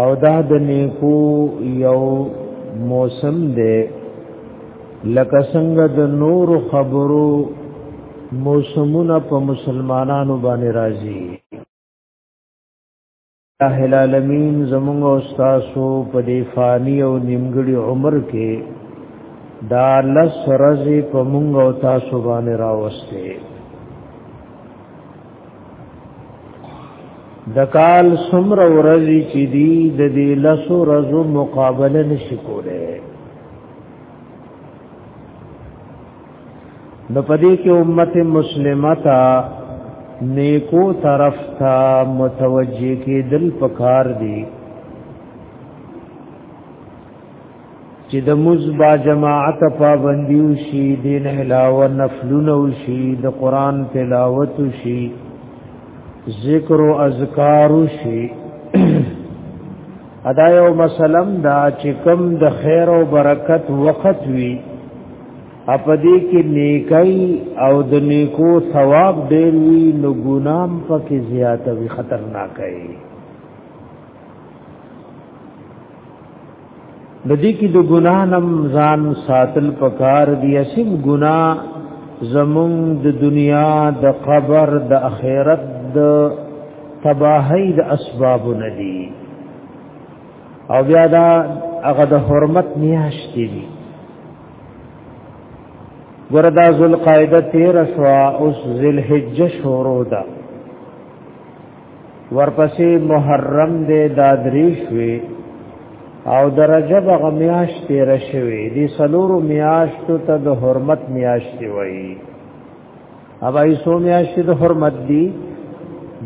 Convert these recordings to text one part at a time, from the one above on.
او دا د نیکو یو موسم دی لکه څنګه د نور خبرو موسمونه په مسلمانانو باندې راځي الله العالمین زموږ استادو په دی فانی او نیمګړي عمر کې دا لس رزي په موږ او تاسو باندې راوسته د کال سمر ورځی چې دی د دې لسو ورځو مقابله نشي کوله نو پدې کې امت مسلمه تا نیکو طرف تا متوجه کې دل پکار دی چې د مزبا جماعت پابندي وشي دین علاوه نفلونه وشي د قران تلاوت وشي ذکر او اذکار وشي ادا یو مسلم دا چې کم د خیر او برکت وخت وي اپدې کې نیکي او د نیکو ثواب ډېر وي نو ګنام پکې زیاته وي خطرناک وي د دې کې د ګناه نم ځان ساتل پکار دی اسیم ګناه زمون د دنیا د قبر د اخرت د تباہی د اسباب ندی او بیا دا هغه د حرمت میاشت دی وردا ذل قاعده 13 شوا اوس ذل حجه شروع ده ورپسې محرم دې دادری شوي او درجه بغمیاش تیر شوي دې سلورو میاشتو ته د حرمت میاشت وایي اب ایسو میاشت د حرمت دی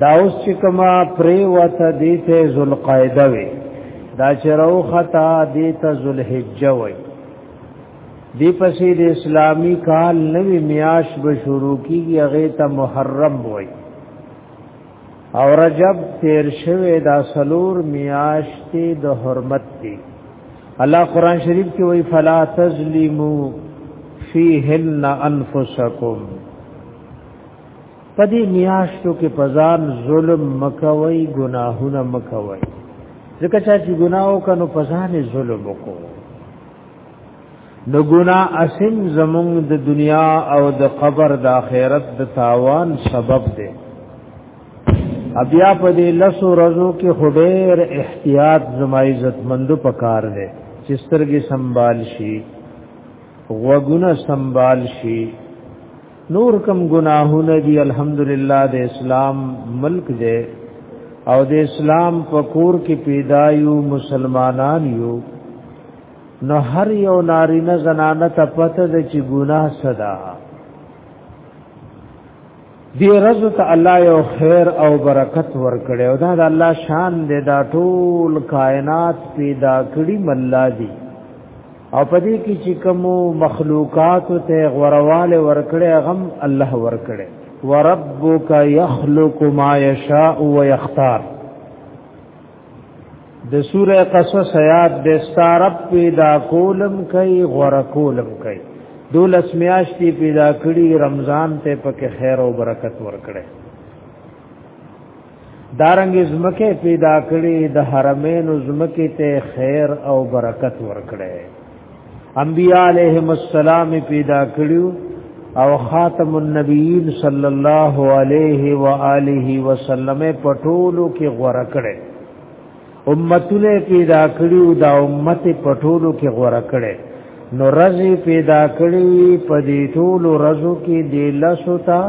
دا اوس چې کما پری وته دې ته ذوالقعده وي دا چې رو خطا دې ته ذوالحجه وایي دی پسې د اسلامی کال نوې میاش به شروع کیږي هغه ته محرم وایي او رجب تیر شوه دا سلور میاشتې د حرمت دی الله قران شریف کې وی فلا تظلمو فیهن انفسکم پدې میاشتو کې پزان ظلم مکوي ګناهونه مکوي ځکه چې ګناهو کنو پزان ظلم وکړو نو ګنا اسم زمونږ د دنیا او د قبر د آخرت د تاوان سبب دی بیا په دې لس ورځو کې خډیر احتیاط زما عزت مندو پکار دی چې سترګې سنبال شي وګونه سنبال شي نور کم گناہونه دی الحمدللہ د اسلام ملک دی او د اسلام پکور کې پیدا یو مسلمانان یو نو هر یو نارینه زنانه ته پته ده چې ګناه صدا دی رز ته الله یو خیر او برکت ورکړي او دا د الله شان دی دا ټول کائنات پیدا کړی مله دی او پدې کې چې کوم مخلوقات ته غورواله ورکړي غم الله ورکړي وربک یخلق ما یشاء و یختار د سوره قصص آیات د ستارب پیدا کولم کوي غور کولم کوي دولس میاشتې پیدا کړي رمضان ته پکې خیر او برکت ورکړي دارنګ زمکه پیدا کړي د حرمین زمکه ته خیر او برکت ورکړي انبیاء علیهم السلام پیدا کړیو او خاتم النبیین صلی الله علیه و آله وسلم پټولو کې غوړه کړي امتونه پیدا کړیو دا امت پټولو کې غوړه کړي نو رزي پیدا کړی په دې ټولو رزو کې د لسو ته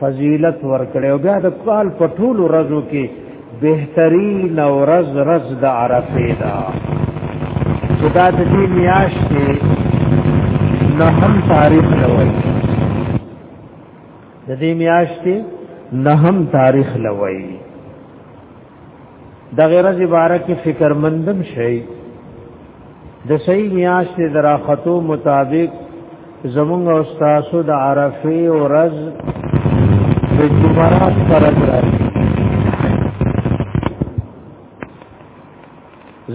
فضیلت ورکړي او بیا د کال په ټولو ورځو کې بهترین ورځ ورځ د عرفه ده خدا د دې میاشتې نه هم تاریخ لوي د دې میاشتې نه هم تاریخ لوي د غیر زبارک فکر مندم شي د صحیح میاشت دراختو مطابق زمونږ او تاسو د عرفه او رز د جمعرات فرض راځي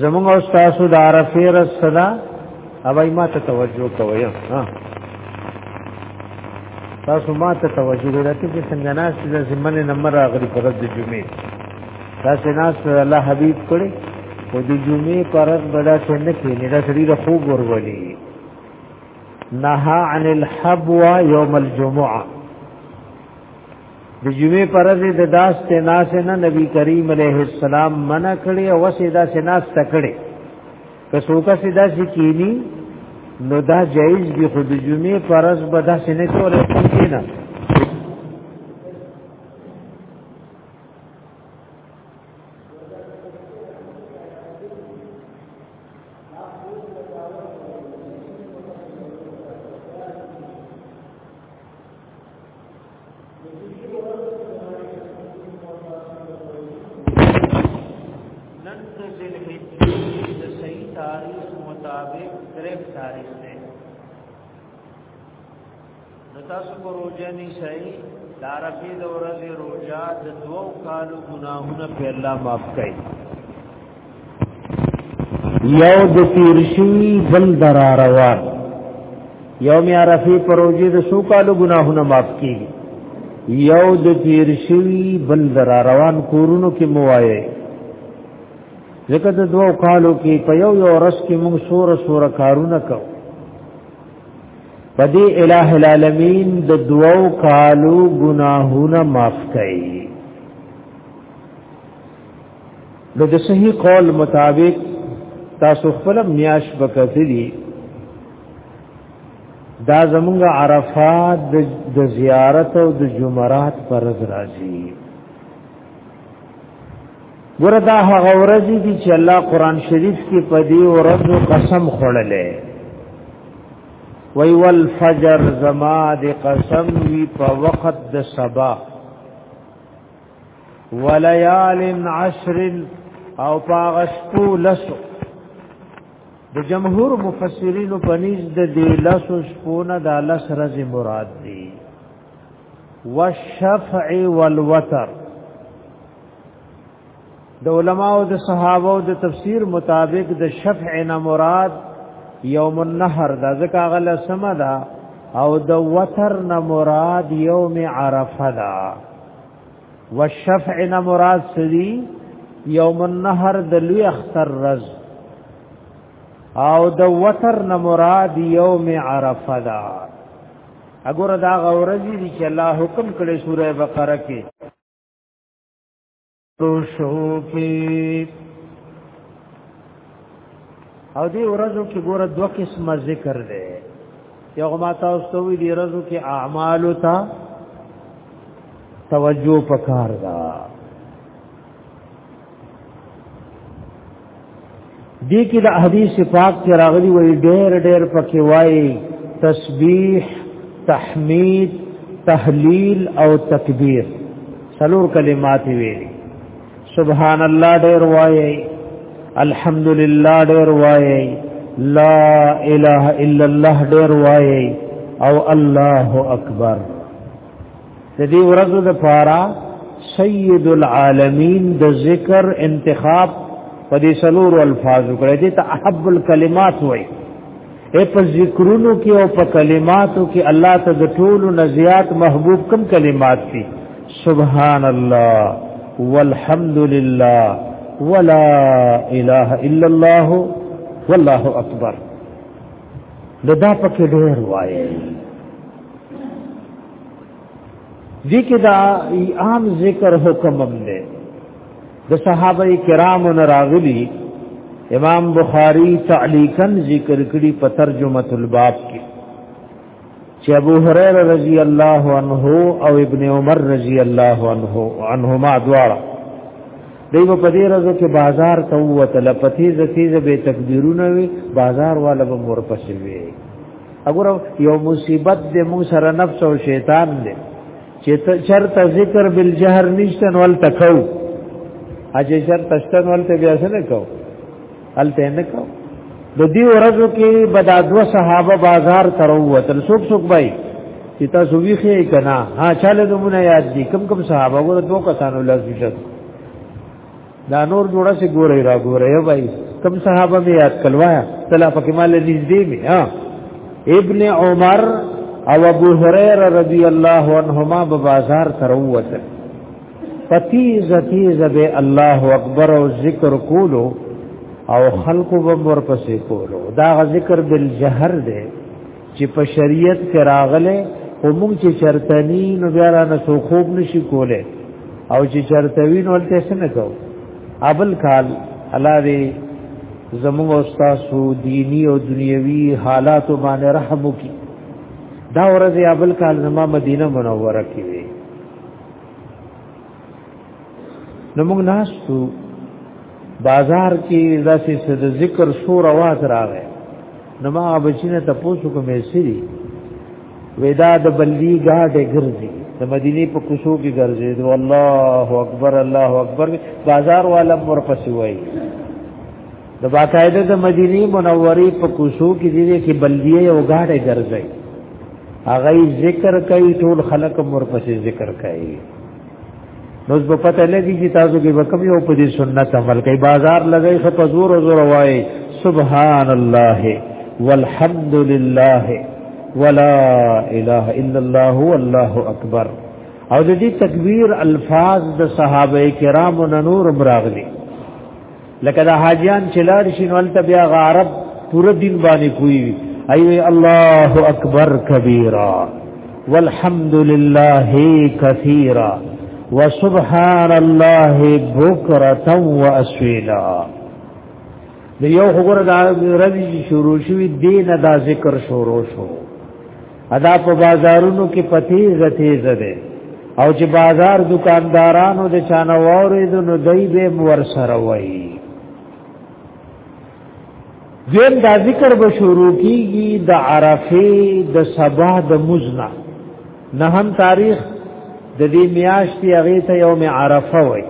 زمونږ او تاسو د عرفه رس صدا اوای ما ته توجه کوی ها تاسو ما ته توجه لرئ چې څنګه ناس د زمنه نمبر راغلی پر د جمعې تاسو ناس الله حبيب کړي او د جمعې پر بڑا څنګه کې نه دا سړي د خوب ورولي نهى عن الحبوة يوم الجمعه د جمعې پر ورځ د داس ته ناس نه نبی کریم علیه السلام منع کړي او سیدا سے ناس تکړي که څوک سیدا شي کینی نو دا جایز دی خود جمعې پر ورځ به داس نه کوله کینه تاسو کو روزه نه شي دارفي د ورځې روزه د دوو کالو ګناهونه په الله معاف کړي یو د تیرشوی بل درا روان یوم عرفی پروژه د سو کالو گناهونه معاف کیږي یو د تیرشوی بل درا روان کورونو کې موایې ځکه د دوو کالو کې په یو یو ورځ کې موږ سور سور کارونه کوو پدې الٰه العالمین د دوو کالو گناهونه معاف کړي نو د صحیح قول مطابق تاسو خپل میاش بکثری دا زمونږ عرفات د زیارت او د جمرات پر راځي وردا هغه ورځ دي چې الله قران شریف کې په دې ورځ قسم خړلې وی والفجر زما د قسم وی په وخت د صباح وليال عشر او پاغشتو لسو د جمهور مفسرین په نيز د دې لسو شپونه د لس رزي مراد دي والشفع والوتر د علماء او د صحابه او د تفسیر مطابق د شفع نه مراد یوم النهر دا ځکه غل سم ده او د وتر نه مراد یوم عرفه ده والشفع نه مراد سری یوم النهر د لوی اختر رز او د وتر نه مراد یوم عرفه دا اګوره دا غورځي دي چې الله حکم کړي سوره بقره کې تو شو کې او دې ورځو کې ګوره دوه قسمه ذکر دی یو ما تاسو ته وی دې ورځو کې اعمال ته توجه پکار دا دې کې د حدیث پاک کې راغلي وی ډېر ډېر پکې وایي تسبیح تحمید تحلیل او تکبیر سلور کلمات ویلي سبحان الله ډیر وایي الحمدلله ډیر وایي لا اله الا الله ډیر وایي او الله اکبر د دې ورځو د پاره سید العالمین د ذکر انتخاب په دې سلور الفاظ کړی دي ته احب الکلمات وایي اے په ذکرونو کې او په کلماتو کې الله ته د ټولو نزيات محبوب کم کلمات دي سبحان الله والحمد لله ولا اله الا الله والله اکبر دا دا پکې ډېر وایي دي کې دا عام ذکر حکم هم دی د صحابه کرامو نه راغلي امام بخاری تعلیقا ذکر کړي په ترجمه الباب کې چې ابو هريره رضی الله عنه او ابن عمر رضی الله عنه عنهما دواړه دیو په دې ورځو کې بازار ته وته لپتی زتیز به تکبیرونه وي بازار والا به مور پسې وي اگر یو مصیبت دې مو سره نفس او شیطان دې چې چرته ذکر بالجهر نشتن ول تکو اجه چرته شتن ول ته بیا څه کو ال ته نه کو د دې ورځو کې بدا دو صحابه بازار تر وتل سوک سوک بای چې تاسو ویخه کنا ها چاله دومره یاد دي کم کم صحابه ګور دوه کسانو لږ شته دا نور جوړه سي ګورې را ګورې وای کم صحابه می یاد کلوایا تلا پکې مال نږدې می ها ابن عمر او ابو هريره رضی الله عنهما په بازار تروت پتیز تیز به الله اکبر او ذکر کولو او خلق وبر پسې کولو دا ذکر بالجهر دی چې په شریعت کې راغله او مونږ چې چرتنی نو بیا را نه سو خوب نشي کوله او چې چرتوی نو ولته څه نه کو ابل کال الله دې زموږ استاد سو دینی او دنیوي حالات باندې رحم وکي دا ورځ ابل کال زما مدینه منوره کې نو موږ ناشتو بازار کې داسې د ذکر شور आवाज راغی نو ما بچینه ته پوښتنه کوم سری ودا د بلی گاډه ګرځي د مدینه په کوشو کې ګرځي دو الله اکبر الله اکبر بازار والا مور پسې وای د باقاعده د مدینه منورې په کوشو کې دې کې بلیه او گاډه ګرځي هغه ذکر کوي ټول خلک مور پسې ذکر کوي نو زه پته لګی چې تاسو کې وکم یو په دې سنت عمل کوي بازار لګی خو په زور زور وای سبحان الله والحمد لله ولا اله الا الله والله اکبر او د دې تکبیر الفاظ د صحابه کرامو نور مراغلي لکه دا حاجیان چې لاړ شي نو هلته بیا هغه عرب پوره دین باندې پوي وي ایوي الله اکبر کبیرا والحمد لله کثیرا وسبحان الله بکرة واسویلا د یو خبره د رضی شروع شوی دین دا ذکر شروع شو ادا په بازارونو کې پتی زتی زده او چې بازار دکاندارانو د چانه وورید نو دای به مور سره وای دیم دا ذکر به شروع کیږي د عرفه د صباح د مزنا نه هم تاریخ د دې میاشتې هغه ته یوم عرفه وای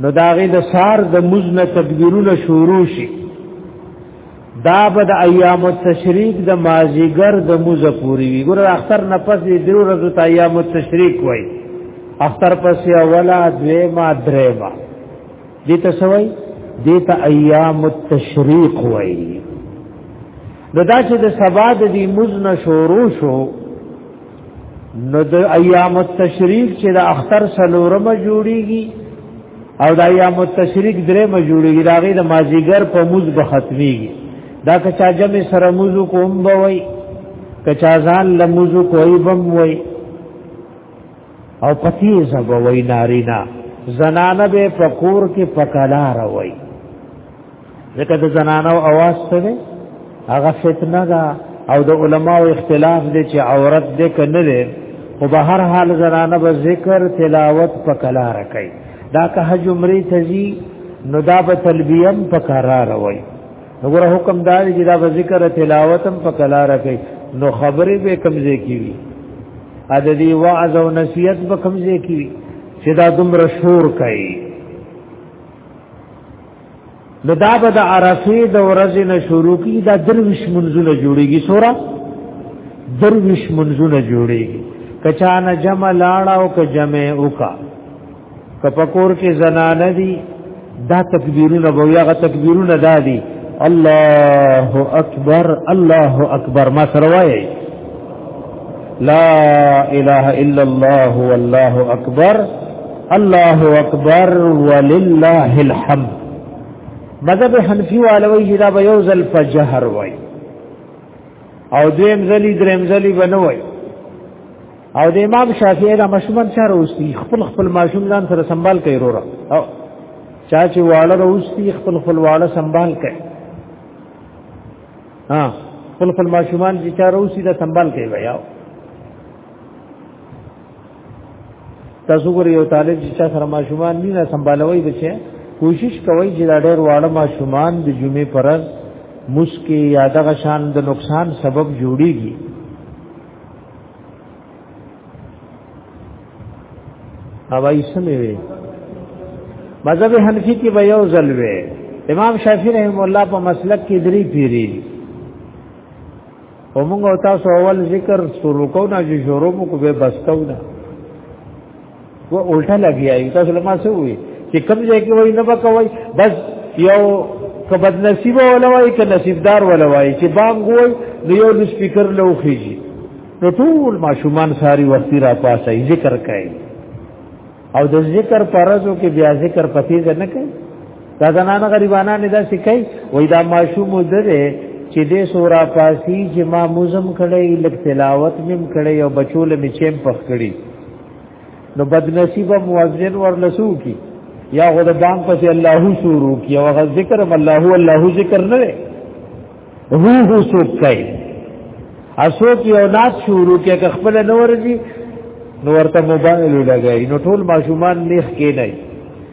نو داغه د سار د مزنه تکبیرونه شروع شي دا به د ایام التشریق د مازیګر د موزه پوری وي ګور اختر نه پس دې درو ورځې ته ایام التشریق وای اختر پس اوله دویما دریما دې ته سوای دې ته ایام التشریق وای نو دا چې د سبا د دې مزنه شروع شو نو د ایام التشریق چې د اختر سلورمه جوړیږي او د ایام التشریق درې ما جوړیږي دا غي د مازیګر په موز به ختميږي دا که چا جمع سره موز کوم به وای که چا ځان لموز کوي بم وای او پتی زب وای نارینا زنانه به فقور کې پکلار وای ځکه د زنانو اواز څه دی هغه فتنه ده او د علماو اختلاف دی چې عورت دې کنه دی خو به هر حال زنانه به ذکر تلاوت په کلار کوي دا که حجمری تزي نو دا به تلبیم په قرار وای وګوره حکم دا دی چې دا به ذکر تلاوتم په کلار کوي نو خبرې به کمزې کیږي ا د دې وعظ او نصیحت به کمزې کیږي چې دا دومره شور کوي نو دا به د عرفه د ورځې نه شروع کی دا درویش منځونه جوړیږي سورا درویش منځونه جوړیږي کچانه جمع لاړه او که جمع وکا کپکور کې زنانه دي دا تکبیرونه به یغه تکبیرونه دادي الله اکبر الله اکبر ما سره وایي لا اله الا الله والله اکبر الله اکبر ولله الحمد مذهب حنفی والوی چې دا به یو ځل په جهر وای او دویم ځلی دریم ځلی بنوي او د امام شافعی را مشمن چاره اوسي خپل خپل ماشوم ځان سره سنبال کوي وروره او چا چې واړه اوسي خپل خپل واړه سنبال کوي ها خپل خپل ماشومان چې چا روسی دا سنبال کوي بیا تاسو ګور یو طالب چې چا سره ماشومان نه نه سنبالوي بچي کوشش کوي چې دا ډېر واړه ماشومان د جمعې پرز مسکی یا دغه شان د نقصان سبب جوړیږي اوای سمې وي مذهب حنفي کې به یو ځل وي امام شافعي رحم الله په مسلک کې درې پیری او موږ تاسو اول ذکر شروع کو نه چې شروع کو به بس کو نه و الټه لګیایي تاسو لما څه وي چې کم ځای کې وای نه بکوي بس یو که بد نصیب ولا وای که نصیبدار ولا وای چې بام ګوي نو یو د سپیکر له وخیږي نو ټول ماشومان ساری وختي را پاسه ذکر کوي او د ذکر پرزو کې بیا ذکر پتیز نه کوي دا زنانه غریبانه نه دا سکي وای دا ماشوم دره چې دې سورا پاسی چې ما موزم کړي لک تلاوت مم کړي او بچول می چیم پخ کړي نو بدنصیب مؤذن ورلسو کی یا غد بام پس الله شروع کی او غد ذکر الله الله ذکر نه هو هو سوک کای اسو کی او نات شروع کی که خپل نور دی نو ورته موبایل لګای نو ټول ماشومان نیخ کې نه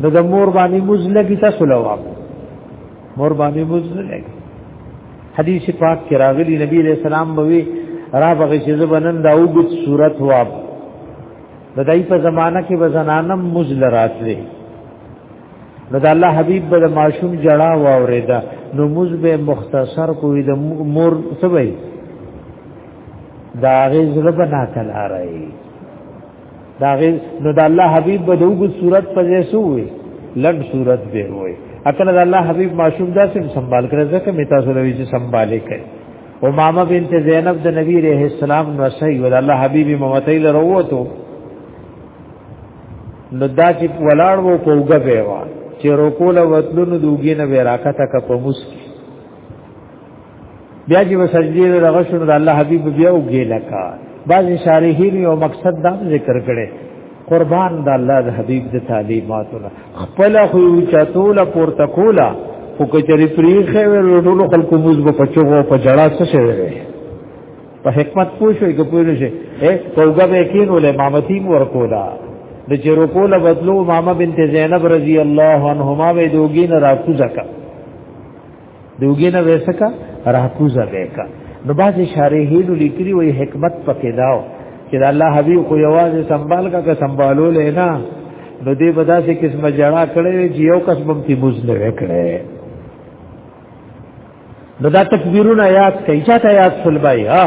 نو د مور باندې موز لګی تاسو لوا مور باندې موز لګی حدیث پاک کې راغلی نبی علیہ السلام بوي را بغي چې زبنن دا وګت صورت واب د دای په زمانہ کې وزنانم موز لراتلې نو د الله حبیب به ماشوم جړه واوریدا نو موز به مختصر کوی د مور سوي دا غي زړه بنا کلاره دا غي نو د الله حبيب به دوه صورت په ځای سوې لږ صورت به وي اکل د الله حبيب معشوق دا سم سنبال کړ ځکه می تاسو لوي چې سنبالې کړي امامه بنت زینب د نبی رحم السلام نو صحیح ول الله حبيب موتي لروته نو دا چې ولاړ وو کوګه به وا چې روکول وتلو نو دوګې نه وراکته ک په مسکی بیا چې وسجدي د غشن د الله حبيب بیا وګي لکا بعض شارحین یو مقصد دا ذکر کړي قربان د الله د حبيب د تعلیماتو خپل خو چتول پورته کولا خو کچری پریخه ورټول خلکو موږ په پچوغو په جړا څه شوی په حکمت پوښوي که پوه شي اے کوګه به کین ول امامتی مور کولا د چیرو کوله بدلو ماما بنت زینب رضی الله عنهما به دوګین راکو زکه دوګې نه وېسکا راکوزه وېکا نو باز اشاره هیل لیکلی وي حکمت پکې داو چې الله حبیب خو یوازې سنبال کا که سنبالو لینا نو دې بدا سي قسمه جړه کړې چې یو قسم تی موز نه وکړې نو دا تکبیرونه یاد کړئ چې ته یاد سلبای ها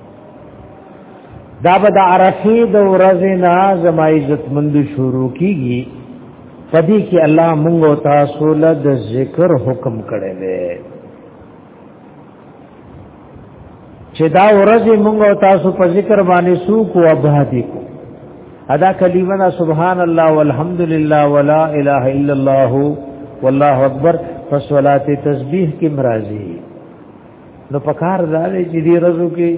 دا به د عرفه د ورځې نه زما عزت مند شروع کیږي پدې کې الله مونږ او تاسو له د ذکر حکم کړی دی چې دا ورځ مونږ او تاسو په ذکر باندې سوق او ابادي کو ادا کلمه سبحان الله والحمد لله ولا اله الا الله والله اکبر فصلات تسبیح کی مرাজি نو پکار دا دی چې دې رزو کې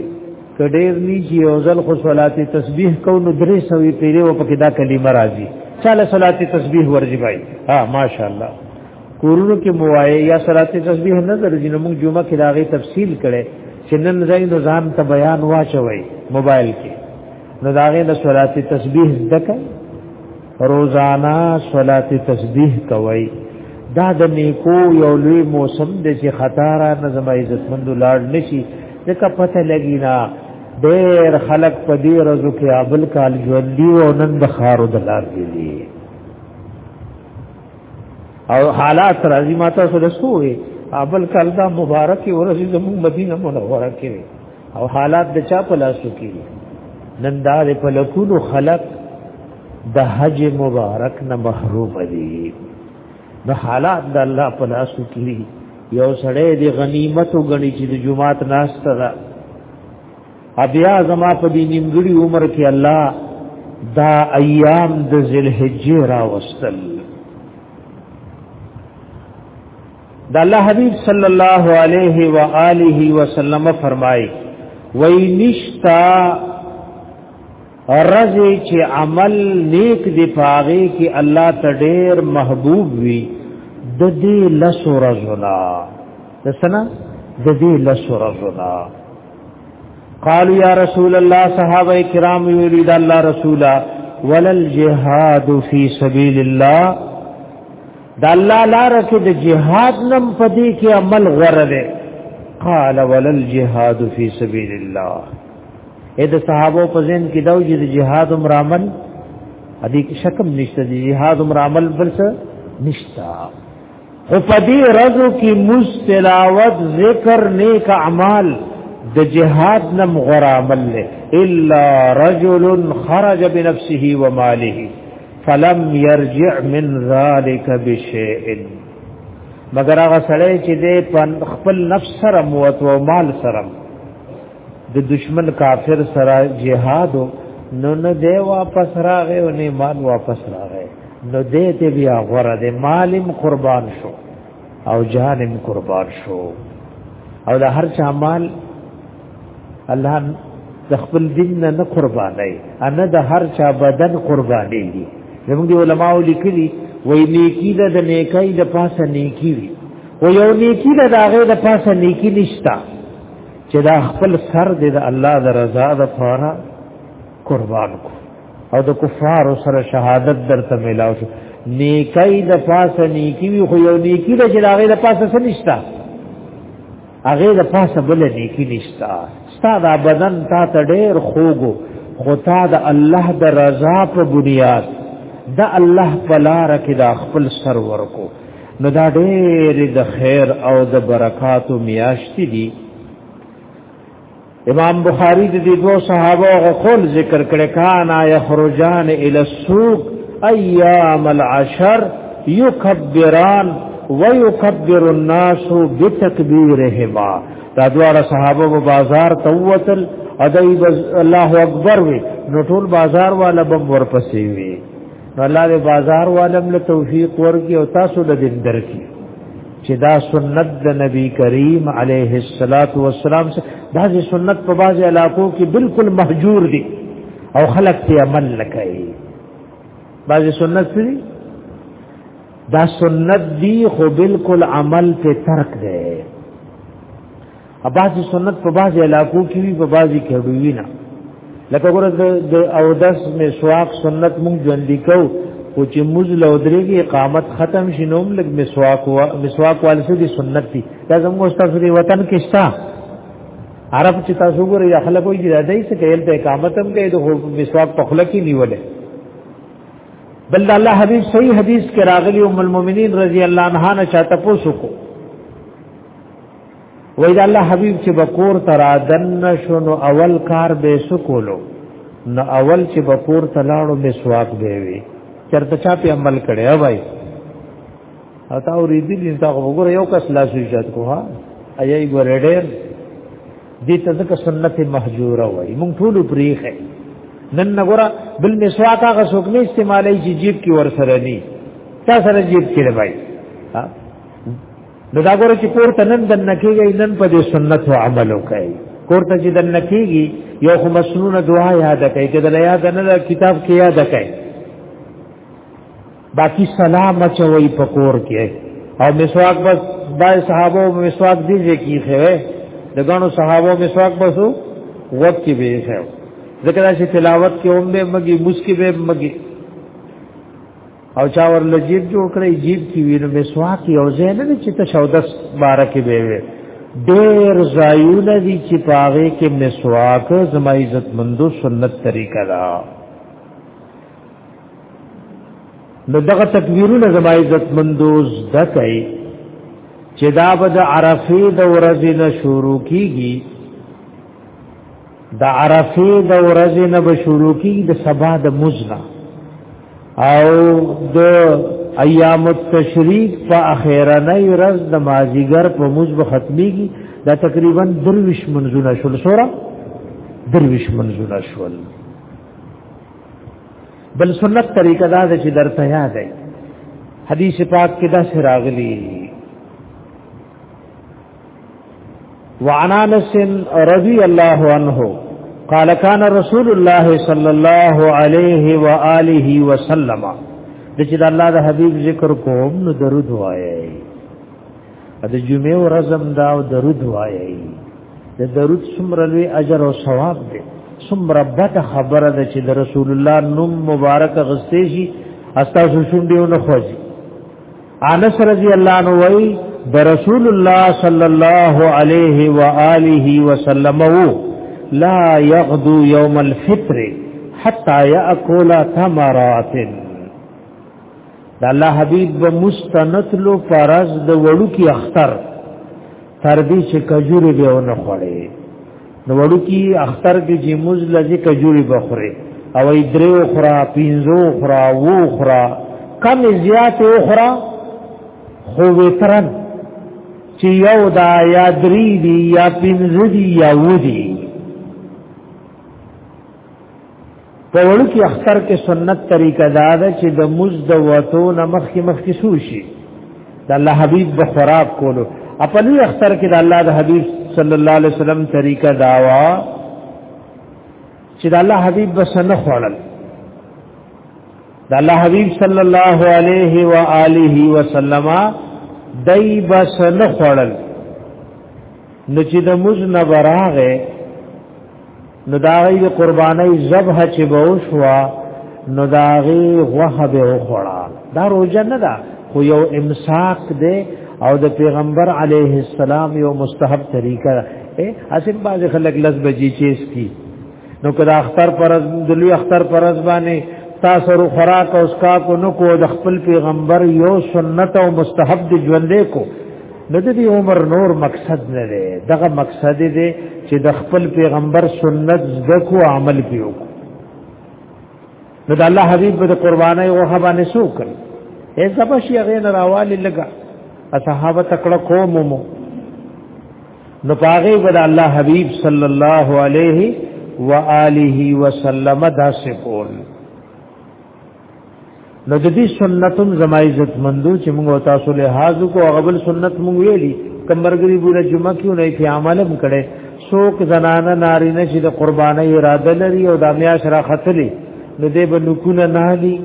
کډیر نی چې او ځل خو صلات تسبیح کو نو درې سوي پیری و پکې دا کلمه راځي چاله صلات تسبیح ورځي بای ها ماشاءالله کورونو کې موایې یا صلات تسبیح نه درځي نو موږ جمعه کې داغه تفصیل کړي چې نن ځای نو ځان ته بیان واچوي موبایل کې نو داغه د صلات تسبیح دکې روزانا صلات تسبیح کوي دا د نیکو یو لوی موسم دی چې خطا را نظم عزتمند لاړ نشي ځکه پته لګی نه ډېر خلک په دې ورځو کې ابل کال ژوندي او نن د خارو د لار دي او حالات راځي ماته سره سوې ابل کال دا مبارک ورځ زموږ مدینه منوره کې او حالات د چا په لاسو کې نن دا په لکونو خلق د حج مبارک نه محروم دي نو حالات د الله په لاسو کې یو سړی د غنیمت او غنی چې د جمعات ناس ته بیا زما په دې نیمګړي عمر کې الله دا ایام د ذل حجې راوستل د الله حبیب صلی الله علیه و آله وسلم فرمای وای نشتا رزه چې عمل نیک دی پاغه کې الله ته ډیر محبوب وي د دې لسو رزلا د سنا د دې لسو رزلا قالوا یا رسول الله صحابه کرام یرید الله رسولا ولل جهاد فی سبیل الله د الله لار کې د جهاد نم پدې کې عمل غره ده قال ولل جهاد فی سبیل الله اې د صحابه په ځین کې دا چې د جهاد عمر عمل ادي کې شکم نشته د جهاد عمر عمل بل څه نشتا او پدې رزو کې مستلاوت ذکر نیک اعمال د جهاد نم غره عمل الا رجل خرج بنفسه وماله فلم يرجع من ذلك بشيء مگر هغه سړی چې د خپل نفس سره موت او مال سره د دشمن کافر سره جهاد نو نه دی واپس راغی او نه مال واپس راغی نو دې ته بیا غره د مالم قربان شو او جانم قربان شو او د هر چا مال الله د خپل دین نه نه قرباني ان د هر چا بدن قرباني دي زموږ دی علماو لیکلي وای نیکی د د نیکای د پاسه نیکی وي و یو نیکی د داغه د پاسه نیکی نشتا چې دا خپل سر د الله د رضا د پاره قربان کو او د کفار سره شهادت درته ملاو شو نیکای د پاسه نیکی وي خو یو نیکی د جلاغه د پاسه نشتا هغه د پاسه بل نیکی نشتا ستا دا بدن تا ته ډیر خوګو خو تا د الله د رضا په بنیاد د الله په لار کې د خپل سر ورکو نو دا ډیر د خیر او د برکاتو میاشتې دي امام بخاری د دې دوه صحابه غوښول ذکر کړي کان یخرجان ال السوق ایام العشر یکبران ويكبر الناس بتكبيرهما دا دوه صحابه په بازار توتل ادای الله اکبر وی نو ټول بازار والا بم ورپسې وی الله دې بازار والم له توفیق ورکړي او تاسو د دین درکړي چې دا سنت د نبی کریم علیه الصلاۃ والسلام دا چې سنت په بعض علاقو کې بالکل مهجور دي او خلک ته عمل نکوي بعض سنت دي دا سنت دی خو بالکل عمل ته ترک دی اباځي سنت په بعضي علاقو کې وي په بعضي کې وي نه لکه ګوره د او داس مسواک سنت مونږ ژوند کو او چې موږ لو درېږي اقامت ختم شینوم لګ مسواک و مسواک والسو دي سنت دي دا زموږ استاد دی وطن کې شتا عرب چې تاسو ګوره یا خلک وي دا دای څه کېل ته اقامت هم کوي د مسواک په خله کې نیولې بل الله حبیب صحیح حدیث کې راغلی ام المؤمنین رضی الله عنها نه چاته پوسو کو وای دا الله حبیب چې بکور ترا دن شنو اول کار به سکولو نو اول چې بکور تلاړو به سواک به وی چرته چا په عمل کړي ها بھائی او تا ورېدلې تا وګوره یو کس لاس یې کو ها ایي ګورې ډېر دې ته ځکه سنت مهجوره وای مونږ ټول پریخه نن نګورا بل مسواک هغه څوک نه استعمالي چې جیب کې ور سره ني تا سره جیب کې دی بھائی نو دا ګوره چې کور ته نن د نکیږي نن په دې سنت او عمل وکړي کور ته چې د نکیږي یو خو مسنونه دعا یاد کړي چې د یاد نه کتاب کې یاد کړي باقی سلام چوي په کور کې او مسواک بس دا صحابه مسواک دي چې کیږي د غنو صحابه مسواک بسو وخت کې به ځکه چې تلاوت کې هم به مګي مسکی به مګي او چا ور لجیب جوړ کړی جیب کې وینو مسواک یو ځای نه چې ته شودس بارکه به وي ډېر ځایونه دي چې پاغه کې مسواک زما عزت مندو سنت طریقه ده نو دغه تکبیرونه زما عزت مندو زده کوي چې دا به د عرفې د ورځې نه شروع کیږي د عرفې د ورځې نه به شروع کیږي د سبا د مزنه او د ایام التشریق په اخیره نه ورځ د مازیګر په موږ به ختميږي دا تقریبا درویش منځونه شول سره درویش منځونه شول بل سنت طریقه دا ده چې درته یاد دی حدیث پاک کې دا سراغلی وعن انس رضی الله عنه قال كان رسول الله صلى الله عليه واله وسلم د چې د الله د حبيب ذکر کوم نو درود وایي د جمعې ورځم دا درود وایي د درود څومره لوی اجر او ثواب دی څومره بده خبره ده چې د رسول الله نوم مبارک غستې شي استاسو شونډې نه خوځي انس رضی الله عنه وی د رسول الله صلی الله علیه و آله وسلم لا یغدو یوم الفطر حتا یاکل تمرات د الله حبیب به مستنتلو فرض د وړو کی اختر تر دې چې کجوري به ونه خړې نو وړو کی اختر کې چې موز لږه کجوري بخره او ای درو خورا پینزو خورا وو خورا کم زیات او خورا خو وترن چې یو دا یا درې دی یا پینځه دی یا ودی په وړوکی اختر کې سنت طریقه دا ده چې د مز د وتو نمخ کې مخ کې سوشي د الله حبيب به خراب کولو خپل اختر کې د الله د حبيب صلی الله علیه وسلم طریقه داوا چې د الله حبيب بس نه خوړل د الله حبيب صلی الله علیه و آله وسلم دای بس نه خوړل نو چې د مز نه براغه نو دا غي قرباني ذبح چې به وشوا نو دا غي غوه به وخړه دا روزه نه ده خو یو امساک ده او د پیغمبر علیه السلام یو مستحب طریقه اے اسیم باز خلک لز بجی چیز کی نو کدا اختر پرز دلوی اختر پرز باندې تاسو رو خوراک او اسکا کو نو کو د خپل پیغمبر یو سنت او مستحب دی ژوندې کو نو د دې عمر نور مقصد نه دی دغه مقصد دی چې د خپل پیغمبر سنت زکو عمل پیو نو د الله حبیب د قرباني او هبا نه سو کړ اے زبشی هغه نه راواله لګا اصحابه تکړه قوم مو نو پاغه ود الله حبیب صلی الله علیه و آله وسلم دا سپول نو د دې سنتم زما عزت مندو چې موږ تاسو له حاضر کو غبل سنت موږ ویلي کمرګری بوله جمعه کیو نه په عمل هم کړي څوک زنانه ناری نه چې د قرباني اراده لري او د میاش را خطلې نو دې به نکونه نه دي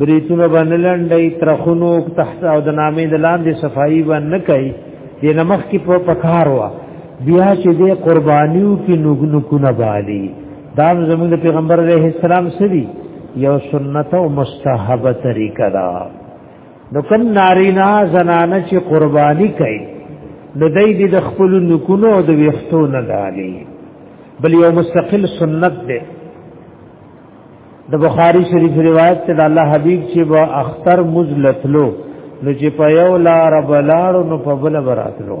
بریتونه باندې لنډي ترخونو تحت او د نامې د لاندې صفائی باندې کوي دې نمخ کې په پکار وا بیا چې دې قربانیو کې نګنو کو نه بالي دا زموږ د پیغمبر علیه السلام سری یو سنت او مستحبه طریقه ده نو کوم نارینا زنانه چې قرباني کوي نو دای دې د خپل نکونو او د ویختو نه دالي بل یو مستقل سنت ده د بخاری شریف روایت ته د الله حبیب چې با اختر مزلتلو نو چې په یو لار بلاړو نو په بل براتلو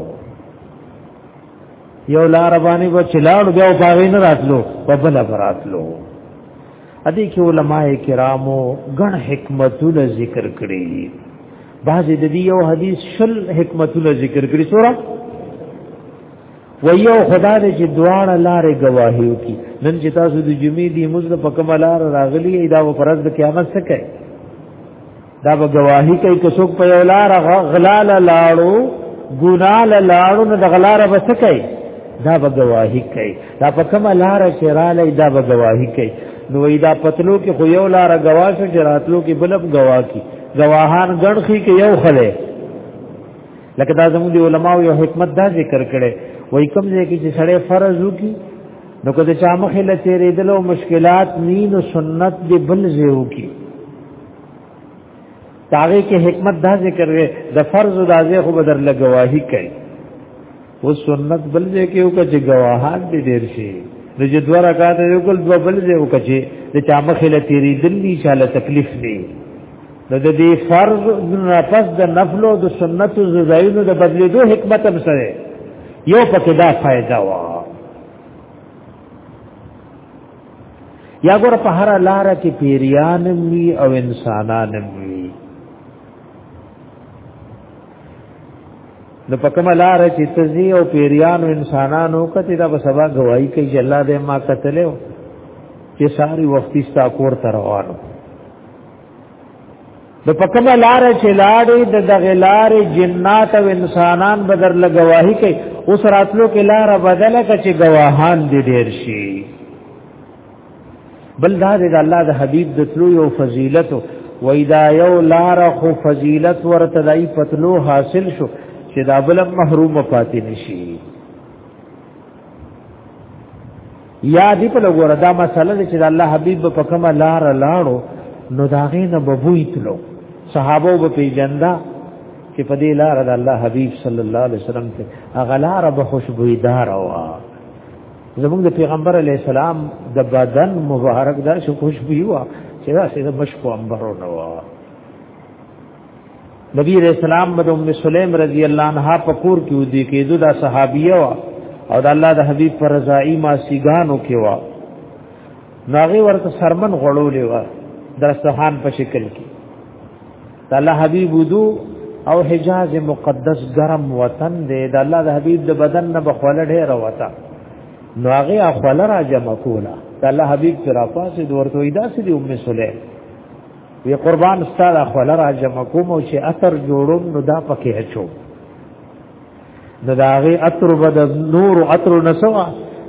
یو لار باندې و چې لاړو بیا په هغه نه راتلو په بل براتلو ادي کې علما کرامو غن حکمتونه ذکر کړی بعض د دې یو حدیث شل حکمتونه ذکر کړی سورہ و یو خدا دې چې دواړه لارې گواهی وکي نن چې تاسو د جمعې دی مزله په کومه لار راغلی دا په فرض د قیامت څخه دا به گواہی کوي که څوک په یو لار غلال لاړو ګنال لاړو نه د غلار به څه کوي دا به گواہی کوي دا په کومه لار کې را لې دا به گواہی کوي نو دا پتلو کې خو یو لار گواه شو چې راتلو کې بلب گواه کی گواهان ګڼخي کې یو خله لکه دا زموږ علماء یو حکمت دا ذکر کړي وای کوم ځای کې چې سړی فرض وکي نو که چا مخې له تیرېدلو مشکلات نی نو سنت دی بل ځای وکي تاغه کې حکمت دا ذکر وي د فرض د ازه خو بدر لګواهی کوي و سنت بل دې کې او کچ گواهان دې ډیر شي د جدوا رکعات یو کول دو بل دې او کچ د چا مخې له تیری دل دي شاله تکلیف نه نو د دې فرض نه پس د نفل او د سنت او زایونو د بدلې دوه حکمت هم سره یو پکې دا فائدہ وا یا ګور په هر لار کې پیریان وی او انسانان وی نو په کومه لار چې تزي او پیریان او انسانانو کته دا په سبا گواہی کوي چې الله دې ما قتلو چې ساری وختي ستا کور تر وانه د پکمه لار چې لاړې د دغه لارې جنات او انسانان بدر لګواهی کوي اوس راتلو کې لار بدله ک چې گواهان دي ډیر شي بل دا د الله د حبيب د تلو یو فضیلت و اذا یو لار خو فضیلت ورته دای پتلو حاصل شو چې دا بل محروم پاتې نشي یا دی په لګوره دا مسله چې د الله حبیب په کومه لار لاړو نو دا غینه ببوی تلو صحابه به پیجندا چې په دې لار د الله حبیب صلی الله علیه وسلم ته اغلار به خوشبوئی دار وا زموږ د پیغمبر علی السلام د بدن مبارک دا شو خوشبوئی وا چې دا سید مشکو انبرو نو نبی رسول الله محمد ام سلیم رضی الله عنها پکور کې ودی کې دو دا صحابیه وا او د الله د حبیب پر رضای ما سیګانو کې وا ناغي ورته سرمن غړولې وا درسهان په شکل کې د الله حبیب ودو او حجاز مقدس گرم وطن دی د الله د حبیب د بدن نه بخوله ډیر وتا نو هغه خپل را جمع کولا د الله حبیب تر افاسه د ورته ایدا سې د ام سلیم وی قربان ستاده خو لرا جمع کوم او چې اثر جوړوم نو دا پکې اچو نو دا غي اثر بد نور او اثر نسوا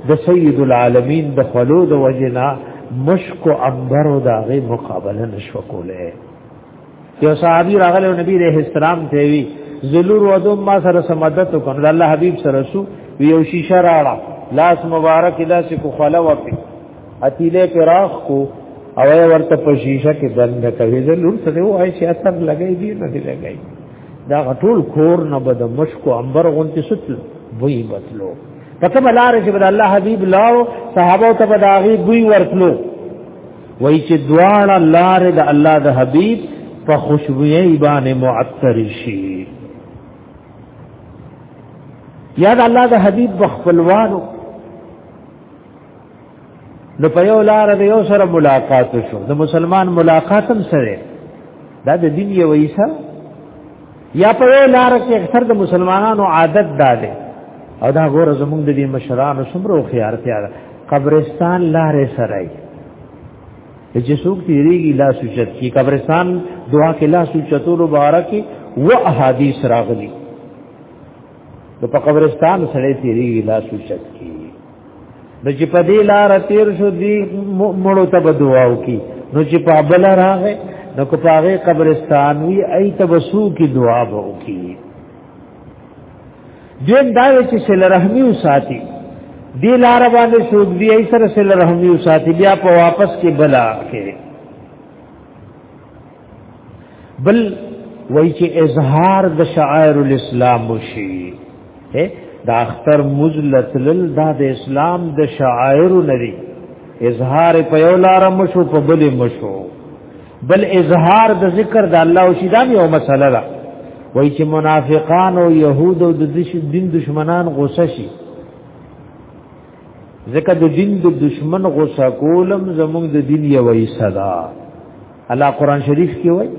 د سید العالمین د خلود وجنا مشک او انبر او دا غي مقابله نشو کوله یو صحابي راغله نبی عليه السلام ته وی زلور ودوم ما سره سمدت وکړ الله حبیب سره سو وی یو شیشه راړه لاس مبارک داسې کو خلا وکړي اتیله پراخ کو او ورته په شیشه کې دنګ کوي زه لور ته وای چې اثر لګی دی نه دی لګی دا غټول کور نه بد مشکو انبر غونتی ستل وی بتلو پته بلار چې بد الله حبیب لاو صحابه ته بداغي بوی ورتلو وای چې دواړه لار د الله د حبیب په خوشبوئی باندې معطر شي یا د الله د حبیب بخپلوانو نو په یو لار د یو سره ملاقات شو د مسلمان ملاقات هم سره دا د دین یو ایسا یا په یو لار کې اکثر د مسلمانانو عادت دا دی او دا غوړ زمونږ د دې مشرانو څومره خيار تیار قبرستان لارې سره ای چې څوک تیریږي لا سوچت کی قبرستان دعا کې لا سوچتو مبارکي و احادیث راغلي نو په قبرستان سره تیریږي لا سوچت کی نو چې په دې لار تیر شو دی مړو ته بدواو کی نو چې په بل راغې نو کو پاغه قبرستان وی ای تبسو کی دعا وو کی دین دا چې سل رحمی او ساتي دی لار باندې شو دی ای سره سل رحمی او ساتي بیا په واپس کې بلا کې بل وای چې اظهار د شعائر الاسلام وشي د اختر مزلتل دا د اسلام د شعائر ندي اظهار په یو لار مشو په بل مشو بل اظهار د ذکر د الله او شیدام یو مسله ده وای چې منافقان او يهود او د دین دشمنان غوسه شي ځکه د دین د دشمن غوسه کولم زموږ د دین یو ایسه ده الله قران شریف کې وایي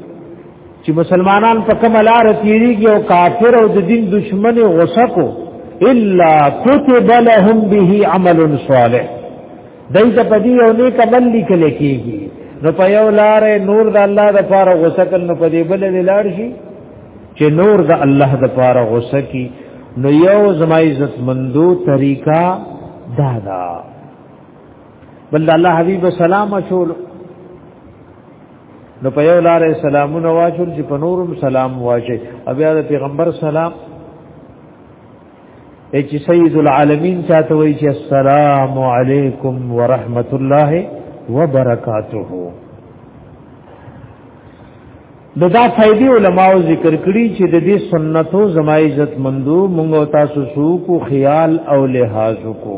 چې مسلمانان په کوم لار تیریږي او کافر او د دین دشمن غوسه کو الا كتب لهم به عمل صالح دای ته پدی او نیک عمل لیکل کیږي نو په یو لار نور د الله د پاره غوسه کړي نو په دې بل لار شي چې نور د الله د پاره غوسه کی نو یو زما عزت مندو طریقہ دادا بل الله حبیب سلام شول نو په یو لار سلامونه واچول چې په نورم سلام واچي او بیا د پیغمبر سلام چې سید العالمین چاته وایي چې السلام علیکم ورحمت الله وبرکاته نو دا فائدې علماو ذکر کړي چې د دې سنتو زما عزت مندو مونږ او تاسو سو کو خیال او لحاظ کو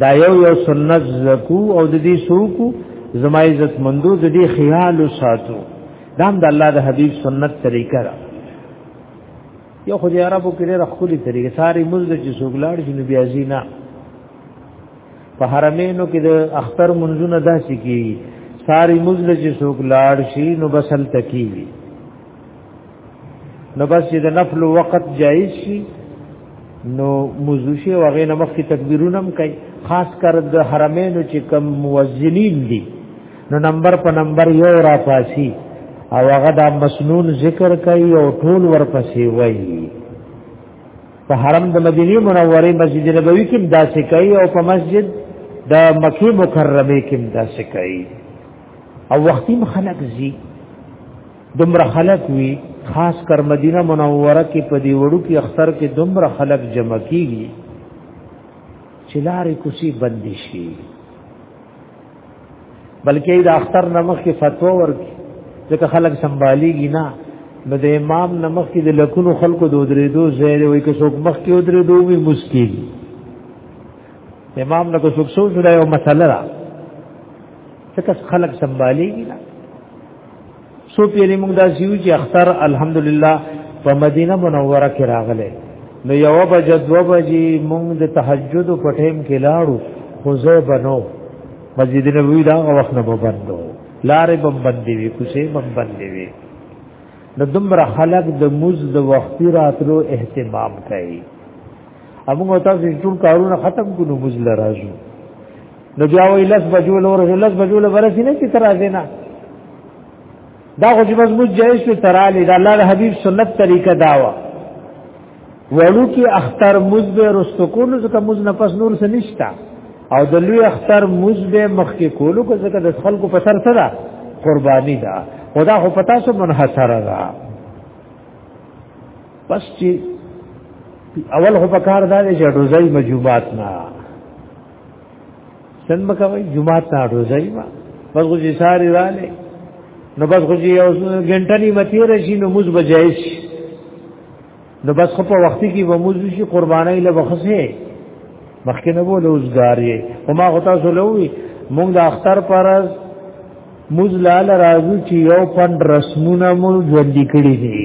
دا یو یو سنت زکو او د دې سوکو زما عزت مندو د دې خیال ساتو دام د الله د حبیب سنت طریقه را یو خو دې عربو کې ډېر خولي طریقه ساری مزد چې سوګلاړ شنو بیا زینا په حرمینو کې د اختر منځونه داسې کی ساری مزد چې سوګلاړ شي نو بسل تکیږي نو بس چې د نفل وخت جایز شي نو مزوشه وغه نه مخکې تکبیرونه هم کوي خاص کر د حرمینو چې کم مؤذنین دي نو نمبر په نمبر یو را پاسي او هغه د مسنون ذکر کوي او ټول ورپسې وایي په حرم د مدینه منوره مسجد نبوي کې داسې کوي او په مسجد د مکی مکرمه کې داسې کوي او وختي مخلق زی دومره خلق وی خاص کر مدینه منوره کې په دی وړو کې اختر کې دومره خلق جمع کیږي چې لارې کوسی بند شي بلکې د اختر نمخ کې فتوا ورکي ځکه خلک سنباليږي نه نو د امام نمخ کې د لکونو خلکو د درېدو زیر وي که څوک مخ کې درېدو وي مشکل امام نه کو څوک سوچ راي او مسله را ځکه خلک سنباليږي نه سو پیری موږ دا سیو چې اختر الحمدلله په مدینه منوره کې راغله نو یو بجه دو بجه موږ د تهجد په ټیم کې لاړو خو زه بنو مسجد نبوی دا وخت نه بندو لارې بم بندې وي کوڅې بم بندې وي د دومره خلق د مز د وختي راتلو اهتمام کوي امو تاسو ټول کارونه ختم کړو مز لراځو نو بیا وی لس بجو لور لس بجو لور ورسی نه چې تر ازینا دا خو چې مزموج جایز ته ترالی دا الله حبیب سنت طریقه داوا وړو کې اختر مزبه رستو کولو ځکه مز نه پس نور څه نشتا او د لوی اختر مزبه مخ کې کولو کو ځکه د خلکو په سر سره قرباني ده خدا خو پتا سو منحصر ده بس چې اول خو پکار دا چې ډوزای مجوبات نه سن بکوي جمعه ته روزي ما بس خو چې ساری رااله نو بس خو چې یو غنټه نی متی رشي نو موز بجایش نو بس خو په وخت کې و موز شي قربانای له وخصه مخکې نه بوله اوسګاری او ما غوتا سولوي مونږ د اختر پرز موز لال راځو چې یو پند رسمونه مو ژوند کړی دي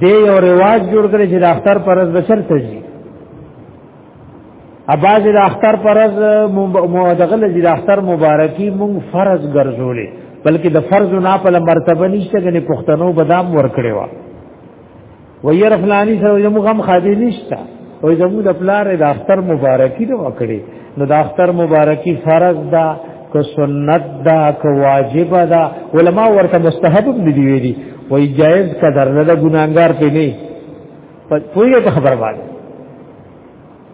دې یو رواج جوړ کړی چې د اختر پرز بشر ته ځي اباز د اختر پرز مودغل د اختر مبارکي مونږ فرض ګرځولې بلکې د فرض نه په مرتبه نشته غني پښتنو بادام ورکړي وا وير فلاني سره یو غم خادي نشته او زموږ د پلار د اختر مبارکي د وکړي نو د اختر مبارکي فرض ده که سنت دا که واجب دا علما ورته مستحب هم دی ویلي وای جائز قدر نه دا ګناګار پې نه پوهیږي په خبر باندې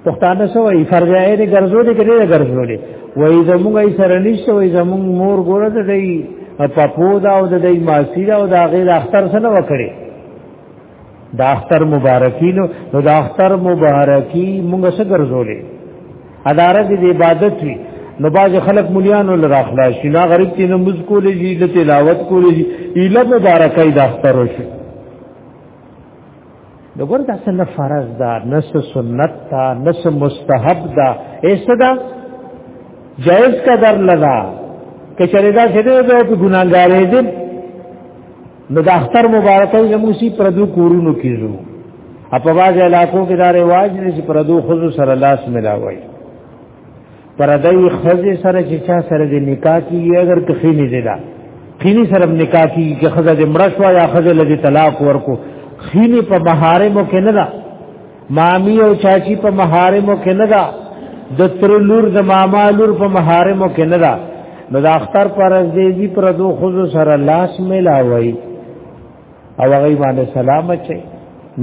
پښتانه سو وی فرض عین ګرځو دي کړي ګرځو دي وای زموږ یې سره نشته وای زموږ مور ګوره ته دی په پودا او د دې ماسی دا او د غیر اختر سره وکړي دا اختر مبارکی نو نو دا اختر مبارکی مونږ څه ګرځولې اداره دې عبادت وی نو باز خلک مليانو لرا خلاص شي نا غریب تی نه مز کولې شي د تلاوت کولې شي اله مبارکای دا اختر شي نو ګور دا څنګه فرض دا نس سنت دا نس مستحب دا ایسه دا جائز قدر لدا کچره دا څه دی په ګناګارې دي نو د اختر مبارکي زموږ سي پردو کورونو کېږو په باز علاقو کې دا رواج دی چې پردو خزو سره لاس ملاوي پردای خزې سره چې چا سره د نکاح کیږي اگر کخې نه دی دا خینی سره نکاح کیږي چې خزه د مړ شو یا خزه لږه طلاق ورکو خینی په بهاره مو کې نه ده مامی او چاچی په محارمو کې نه ده د تر لور د ماما لور په محارمو کې نه ده نو د اختر پر ازدیزی پر دو خزو سره لاس ملاوي او هغه باندې سلام اچي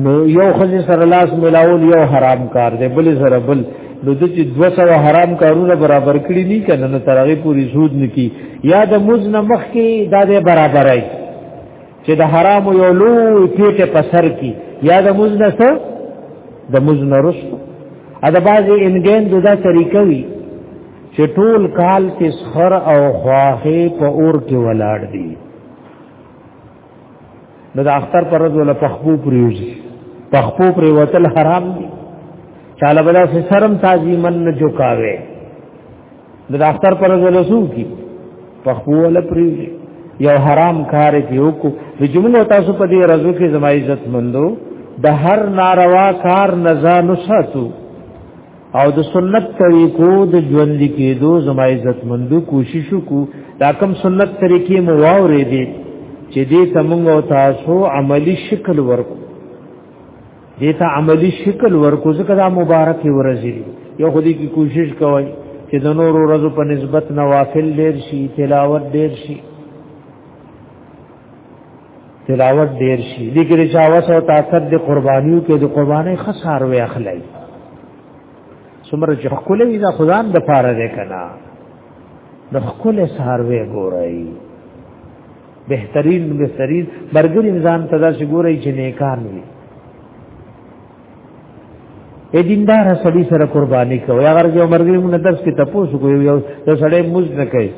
نو یو خزو سره لاس ملاول یو حرام کار دی بل سره بل نو د چې 200 حرام کارونه برابر کړی نه کنه نو ترغه پوری سود نکی یا د مز نه مخ کې دا دې برابرای چې د حرام یو لوی پیټه په سر کې یا د موز نه سو د موز نه رسو ا د بازي انګین دغه طریقه وی چې ټول کال کې سخر او خواخه په اور کې ولاړ دي نو د اختر پر ورځ ولا پخپو پریوزي پخپو پر وتل حرام دي چاله بلا سرم تعظیمن نه جوکاوه د ډاکټر پر ځلسو کی په خپل پریږي یو حرام کار دی او کو د جمله تاسو په دې رزو کې زما عزت مندو د هر ناروا کار نزا نساتو او د سنت طریقو د ژوند کېدو زما عزت مندو کوشش کو دا کم سنت طریقې مو واورې دي چې دې تمنګ او تاسو عملی شکل ورکو دیتا عملی شکل ورکو ځکه دا مبارک ورځي یو خو دې کی کوشش کوي چې د نور ورځو په نسبت نوافل ډیر شي تلاوت ډیر شي تلاوت ډیر شي لیکل چې واس او طاقت د قربانیو کې د قربانې خسار وي اخلي څومره چې خپل وی دا خدان د پاره ده کنا د خپل سار وي ګورای بهترین بهترین مرګري نظام تدا چې ګوري چې نیکان وي اې دیندار سړي سره قرباني کوي اگر یو مرګري مونږ درس کې تپوس کوي یو سړی موز نه کوي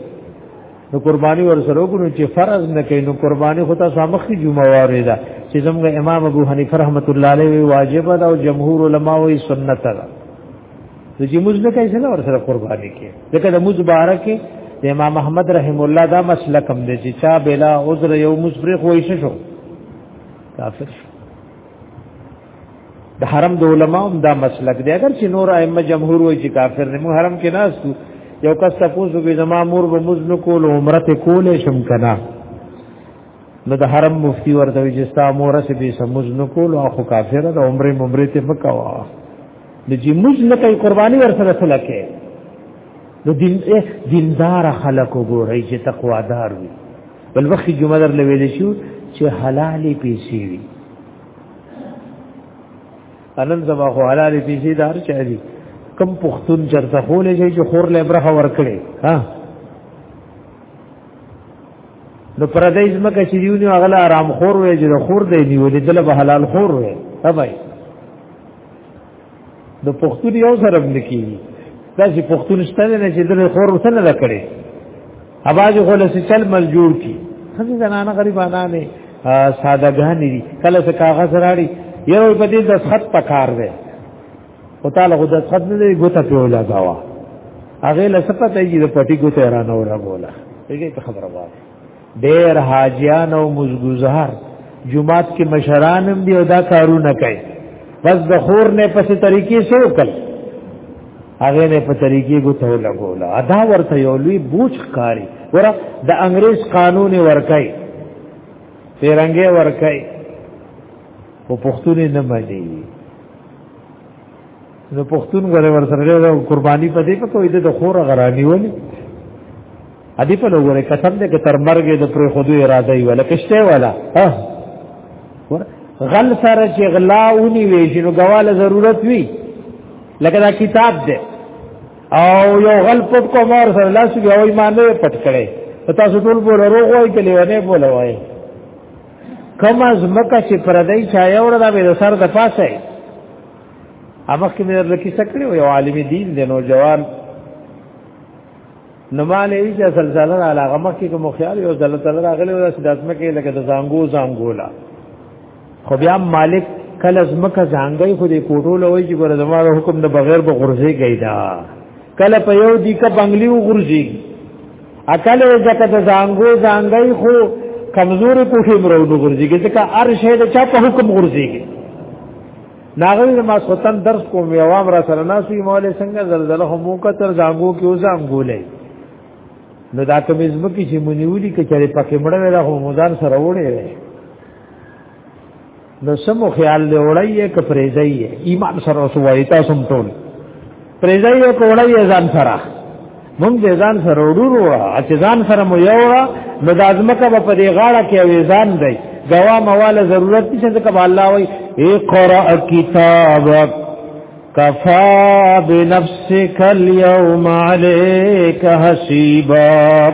نو قرباني ور سره وګورو چې فرض نه کوي نو قرباني خو تاسو مخکې جمعه واره ده چې زموږ امام ابو حنیفه رحمت الله علیه واجب ده او جمهور علما وایي سنت ده نو چې موږ نه کوي څنګه ور سره قرباني کې ځکه د موږ بارکه د امام احمد رحم الله دا مسله کم دی چې چا بلا عذر یو مصبر خو یې شو کافر شو د حرم د علماء هم دا مسلک دی اگر چې نور ائمه جمهور وایي چې کافر نه مو حرم کې ناس تو یو کس تاسو به زما مور به مز نه کول عمره ته کول شم کنا نو د حرم مفتی ورته چې ستا مور سه به سمز نه کول او خو کافر د عمره ممره ته مکوا د جی موږ نه کوي قرباني ور سره سره کې نو دین دیندار خلق وګورئ چې تقوا دار وي بل وخت جمعه در لوي شو چې حلالې پیسې وي انن زما خو حلالې پیسې دار چا دي کم پختون چرته خولې شي چې خور له برخه ور کړي ها نو پردیس مکه چې دیونی اغلا آرام خور وې چې خور دې نیولې دله به حلال خور وې ها بھائی د پښتون یو سره بنکی دا چې پښتون شته نه چې د خور وسنه نه کړي اواز خو له چل مل جوړ کی خځه زنانه غریبانه نه ساده غانې دي کله څه کاغذ راړي یو په دې د خط پکار دی او تعالی خو د خط نه دی ګوته په ولا داوا هغه لسپته یې د پټي ګوته رانه ولا بوله دغه خبره وایي ډېر حاجیان او مزګزار جمعات کې مشران هم دی او دا کارونه کوي بس د خور نه پسې طریقې سو کړ هغه نه په طریقې ګوتو لګول ادا ورته یو لوی بوج کاری ور د انګريز قانون ورکای پیرنګي ورکای او پښتون نه مانی نو پښتون غره ور سره له قرباني په دې په کوی د خور غرانی ونی ادي په لوګره قسم دې کې تر مرګ د پر خودو اراده وی ولا کشته ولا ها غل سره چې غلا ونی وی چې نو غواله ضرورت وی لکه دا کتاب دې او یو غل پټ کو مور سره لاس یو ایمان نه پټ کړي تاسو ټول بوله روغ وای کلی ونه بوله وای کما زمکه چې پردای چا یو وردا به سر د پاسه امخ کې مې لکه سکړې یو عالم دین دی نو جوان نو مالې چې سلسله علا غمه کې کوم خیال یو ځل تل راغلی او سداتمه کې لکه د زنګو زنګولا خو بیا مالک کله زمکه زنګي خو دې کوټو لوي چې ګور زماره حکم د بغیر به غرزه گئی دا کله په یو دی کا بنگلی و غرزه اکل ځکه د زنګو زنګي خو کمزوري کوټي مرو نو ګرځيږي ځکه هر شی د چا په حکم ګرځيږي ناغوی ما سوتن درس کوم یوام را سره ناسوی مولا څنګه زلزلہ هم وکتر زنګو کې وزام ګولې نو دا کوم زمکی چې مونیولی کې چېرې پکې مړ ولا هم مدار سره وړي نو سمو خیال دی وړی ک پریزی ایمان سره سو وای تاسو ټول پریزی او کوړی ځان سره مونږ دې ځان سره وړو چې ځان سره مو یو را نو د ازمکه په دې غاړه کې وې ځان دی غوا مواله ضرورت نشته ځکه الله وای اقرا کتابک کفا بنفسک اليوم عليك حسیبا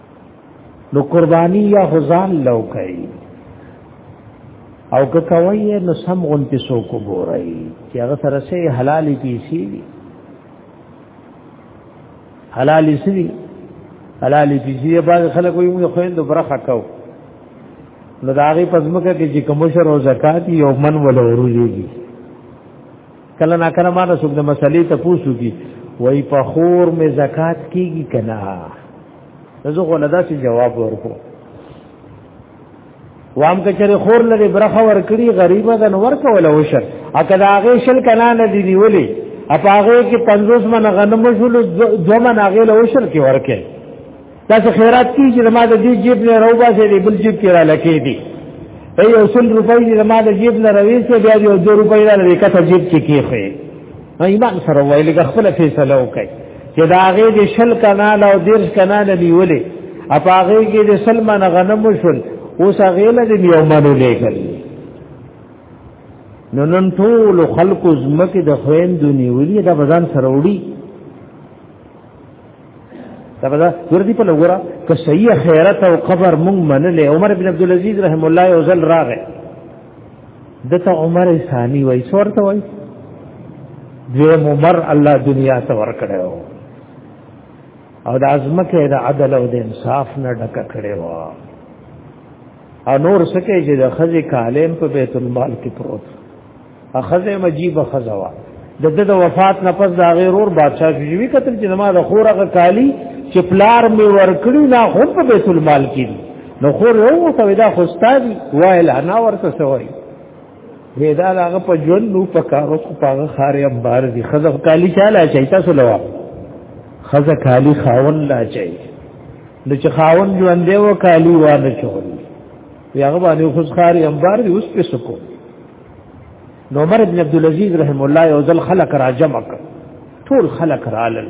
نو قربانی یا حزان لو کوي او که کوي نو سم غون په سو کو ګورای چې هغه سره سه حلالي پیسي دي حلالي سي حلالي پیسي بعد خلک وي موږ خويند برخه کو نو داغي پزمکه کې چې کوم شر او زکات یو من ول وروږي کله نا کله ما نه څوک د مسلې ته پوسو کی وای په خور می زکات کیږي کنه زه غو نه داسې جواب ورکو وام کچره خور لري برخه ورکړي غریبه د نور کول وشر اته دا غې شل کنه نه دی نیولې اپاغه کې 50 من غنم شول دو من غې له وشر کې ورکه دا څه خیرات کی چې ما د دې جیب نه راو باسه دې بل جیب کې را لکې دي ای یو سل روپۍ دې ما د جیب نه راوي څه بیا یو دو روپۍ را لري کته جیب کې کی خو نو ایمان سره وایلی خپل فیصله وکړي چې دا هغه دې شل کنال او دیرش کنال نیولې اپاغه کې دې سلمان غنم شول اوس هغه له دې یو منو لګل نو نن ټول خلق زمکه د خويندو نیولې د بزان سره وړي دا ورته په لګورا که صحیح خیرت او قبر مونږ منلې عمر بن عبد العزيز رحم الله او زل راغه دته عمر ثانی وای څورته وای دوی عمر الله دنیا ته ور کړو او د ازمکه د عدل او د انصاف نه ډک کړي و او نور سکه چې د خزي کالم په بیت المال کې پروت اخزه مجيب خزوا د د وفات نه پس دا غیر اور بادشاہ شوی کتل چې ما د خورغه کالی چې پلار می ورکړی نه خو په بیت المال کې نو خور یو ته ودا خوستا دی وایل انا ورته سوای ودا هغه په ژوند نو په کارو کو پاغه خارې امبار دی خزه کالی چاله چي تاسو لوا خزه کالی خاون لا چي نو چې خاون ژوند دی و کالی وانه چول وی هغه باندې خوش خارې امبار دی اوس په سکو نو عمر ابن عبد العزيز رحم الله یو ځل خلق را جمع کړ ټول خلق رالل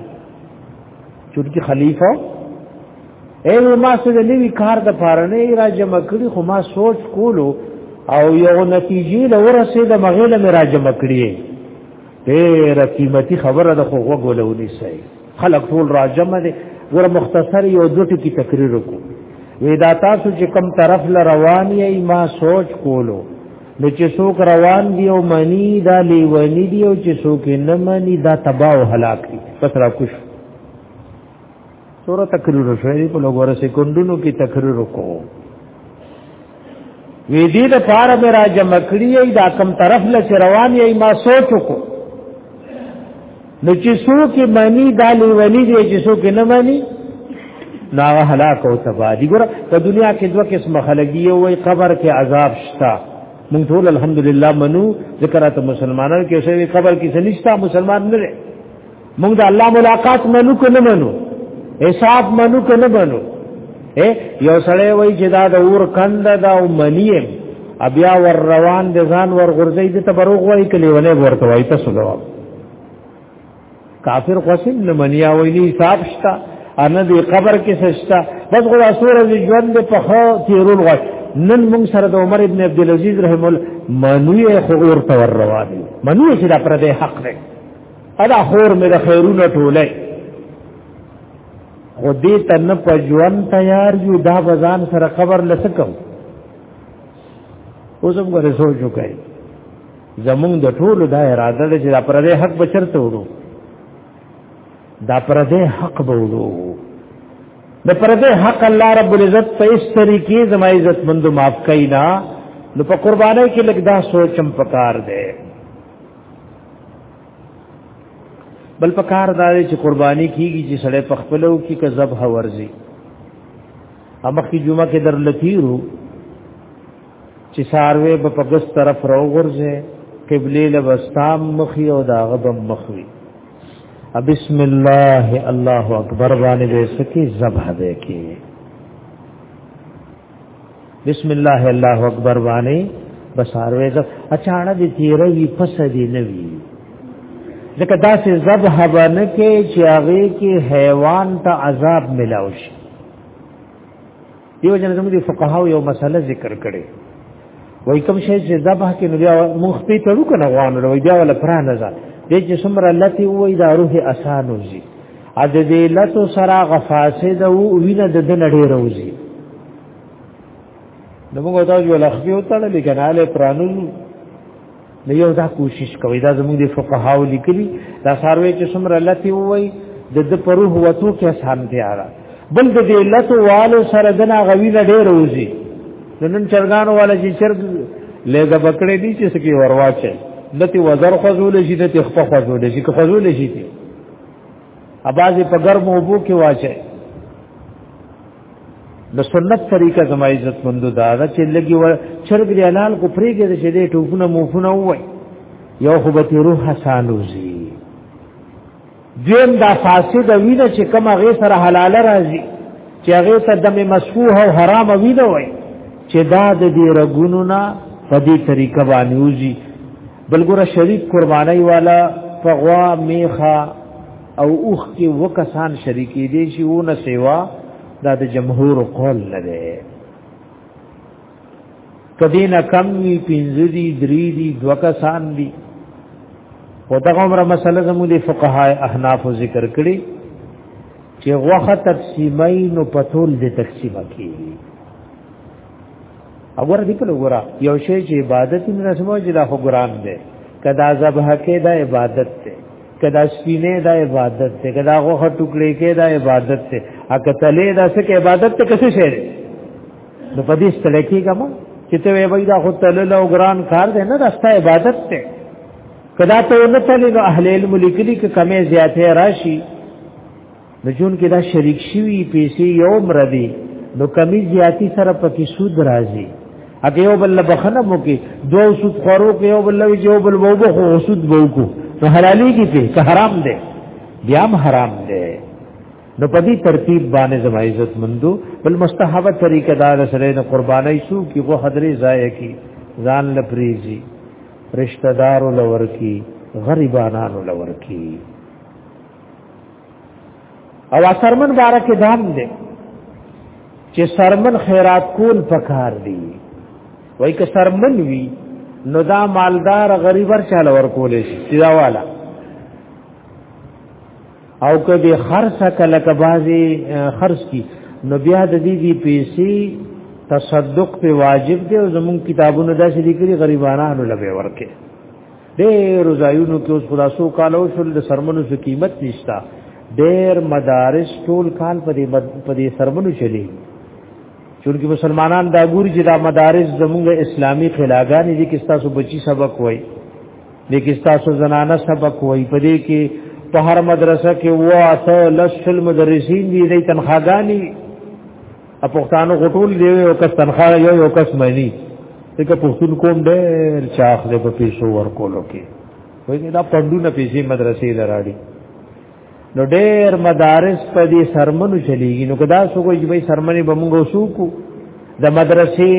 چونکی خلیفہ اے ما څه د نوی کار د پاره نه را جمع کړی خو ما سوچ کولو او یو نتیجې له ورسې د مغیله مې را جمع کړی ډېر قیمتي خبره ده خو وګولونی سي خلق ټول راجم دي ور مختصر یو دوه ټکی تقریر کو وی دا تاسو چې کم طرف ل روان یې ما سوچ کولو نو چې څوک روان دی او منی دا لیونی دی او چې څوک نه منی دا تباہ او هلاک دی پس را کوش سورہ تقریر شوی په لګوره سکندونو کې تقریر کو وی دې د پاره به را جمع کړی دا کم طرف له روان یې ما سوچ وکړو نو چې څوک مانی دا لیونی دی چې څوک نه مانی نا هلاک او تبا دي ګره په دنیا کې دوه قسم خلک دی او قبر کې عذاب شتا مونږ ټول الحمدلله منو ذکرات مسلمانانو کې شوی قبر کې سنشتا مسلمان نه موږ د الله ملاقات منو که نه منو حساب منو که نه منو یو سړی وای چې دا د اور کند دا او منیم بیا ور روان د ځان ور غورځي د تبرغ وای کلی ونه ورته وای تاسو جواب کافر قسم نه منیا وای نه حساب شتا ان دې قبر کې سشتا بس غوا سورې د ژوند په خو تیرول غوښ نن موږ سره د عمر ابن عبد العزيز رحم الله منوي خو اور تور روان منوي چې دا پر دې حق دی ادا خور مې د خیرونه ټوله خو دې ته نه په ژوند تیار یو دا بزان سره خبر لسکم اوس هم غره سوچ وکړي زمونږ د ټولو دا اراده ده چې دا پردې حق بچرته وړو دا پردې حق به وړو د پردې حق الله رب العزت په اس طریقې زما عزت مند معاف کینا نو په قربانۍ کې لګدا سوچم پکار دی بل پکار دا چې قرباني کیږي چې سړی په خپلو کې کا ذبح ورزي امخ کی جمعه کې در لتیرو چې ساروي په پګس طرف راو ورځي قبله لوستام مخي او دا غبم مخوي بسم الله الله اکبر باندې سکی ذبح ده کې بسم الله الله اکبر باندې بساروي ز اچانه دي تیرې وی پس دي نه وی ځکه دا سه ذبح باندې کې چې هغه کې حیوان ته عذاب ملاوي دیو جن زموږ فقهاو یو مسله ذکر کړي وای کوم شی چې ذبح کې نو بیا مخ په تړو کنه غوانو نو بیا ولا پرانه ځه دې چې سمره لتی وای دا روح اسان وزي ا د دې لتو سرا غفاسه د وینه د نړۍ روزي نو موږ دا یو لخبي وتړل کنه له پرانو نو یو دا کوشش کوي دا زموږ د فقهاو لیکلي دا ساروي چې څومره لتی وای د د پروه وتو کې آسان دی را بل د دې لتو والو سره دنا غوي نه ډېر روزي نن چرګانو والا چې چرګ لګه بکړې دي چې سکی ورواچي لتی وزر خزول شي ته تخف خزول شي که خزول شي ته اباځي په ګرمو وبو کې واچي د سنت طریقه زما عزت مندو دا ده چې لګي و چرګ دی حلال کو پریګه دې دې ټوفونه موفونه وای یو خو به روح حسانوزی دیم دا فاسد وینه چې کوم غي سره حلال راځي چې هغه ته دم مسفوح او حرام وینه وای چې دا د دې رګونو نه په دې طریقه باندې وځي بلګوره شریک قربانای والا په غوا میخه او اوخ کې وکسان شریکې دي چې ونه سیوا دا د جمهور قول نه دی کدی نه کم وی پنځه دي درې دي دوه کسان دي او دا عمره مسله زموږ د فقهای احناف ذکر کړي چې غوخه تقسیمای نو پتول دې تقسیمه کیږي وګوره دې په وګوره یو شی چې عبادت نه رسمو چې دا خو ګران دی کدا ذبح کې دا عبادت دی کدا سپینه دا عبادت دی کدا غوخه ټوکړې کې دا عبادت دی اګه تلې دا څه کې عبادت ته کسي شی دی نو په دې ستل کې کوم چې ته وای دا خو تل له ګران کار دی نه دا ست عبادت دی کدا ته نه تلې نو اهل علم لیکلي کې کمې زیاتې راشي نو جون کې دا شریک شوی پیسې یو مردي نو کمی زیاتی سره پکې سود راځي اګه یو بل بخنه مو کې دوه سود خورو کې یو بل وی یو بل وو بخو سود وو کو نو حلالي کې ته که حرام دی بیا هم حرام دی نو په دې ترتیب باندې زما عزت مندو بل مستحبه طریقه دار سره د قربانای سو کې وو حضرې ضایع کی ځان لپریزي رشتہ دار لور کی غریبانو لور کی او سرمن باره کې دام دی چې سرمن خیرات کول پکار دی وای که سرمن وی نو دا مالدار غریب ور چاله ور کولې شي سیدا والا او که به خرڅ کله کبازي خرڅ کی نو بیا د دې دی پیسې تصدق په واجب دی او زمون کتابونو دا شې لیکلي غریبانو لبه ورکه ډېر ځایونو کې اوس خلاصو کالو شول د سرمنو څه قیمت نشتا ډېر مدارس ټول کال په دې په دې سرمنو چلی چونکی مسلمانان دا ګوري چې دا مدارس زموږ اسلامی خلاګانې دي کې تاسو بچي سبق وای دي کې تاسو زنانه سبق وای په دې کې په هر مدرسه کې واته لسل مدرسین دي دې تنخواګانی ا پښتانو غټول دی یو کس تنخواه یو یو کس مېنی دغه پښتون کوم ډېر چاخ دی په پیسو ورکولو کې وایي دا پندونه پیسې مدرسې لراړي نو ډېر مدارس په دې سرمنو چلیږي نو کدا سو کوی به سرمنې به موږ وسوکو د مدرسې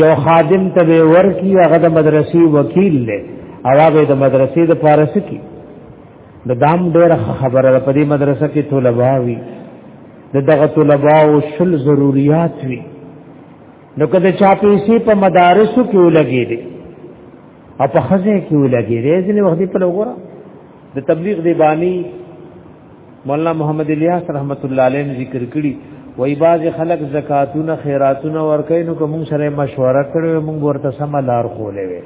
یو خادم ته ورکی هغه د مدرسې وکیل دی او هغه د مدرسې د فارس کی د دام ډېر خبره په دې مدرسه کې طلباوی د دغه طلباو شل ضرورت وي نو کله چا پیسې په مدارسو کې ولګې دي او په خزه کې ولګې دي ځنې وخت په لګورا د تبلیغ دی بانی مولانا محمد الیاس رحمت الله علیه ذکر کړی وای باز خلق زکاتونه خیراتونه ورکې نو کوم سره مشوره کړو موږ ورته سم لار خولې وي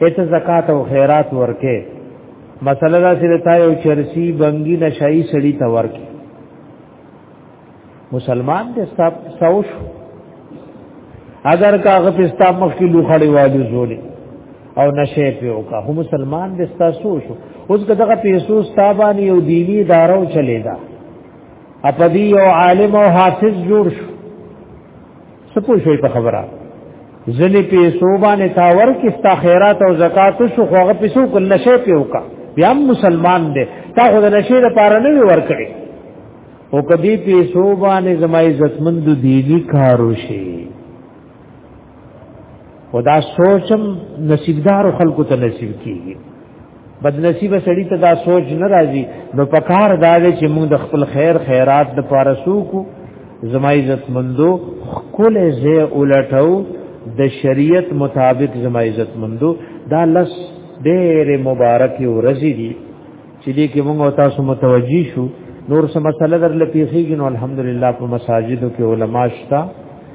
ایت زکات او خیرات ورکه مسله دا چې تا یو چرسی بنګی نشای سړی ته ورکه مسلمان دې سب سوش اگر کا غفستا مخ کی لوخړی والی زولې او نشه په وکا هو مسلمان دې ستا سوش اوس دغه پیسو ستا باندې یو دینی ادارو چلے دا اپدی یو عالم او حافظ جوړ شو سپو شوي په خبره ځنې پیسو باندې تا ورکې ستا خیرات او زکات شو خو هغه پیسو کول نشه په وکا بیا مسلمان دی تا خو د نشه لپاره نه ورکړي او کدی پیسو باندې زما عزتمند دینی کارو شي خدا سوچم نصیبدار خلکو ته نصیب کیږي بدنصیب سړی ته دا سوچ نه راځي نو پکار دا دی چې موږ د خپل خیر خیرات د پاره سوکو زما عزت مندو خپل زه الټو د شریعت مطابق زما عزت مندو دا لس ډېر مبارک ورځې دي چې دې کې موږ تاسو متوجي شو نور سم مسله در لپیخیږي نو الحمدلله په مساجدو کې علما شته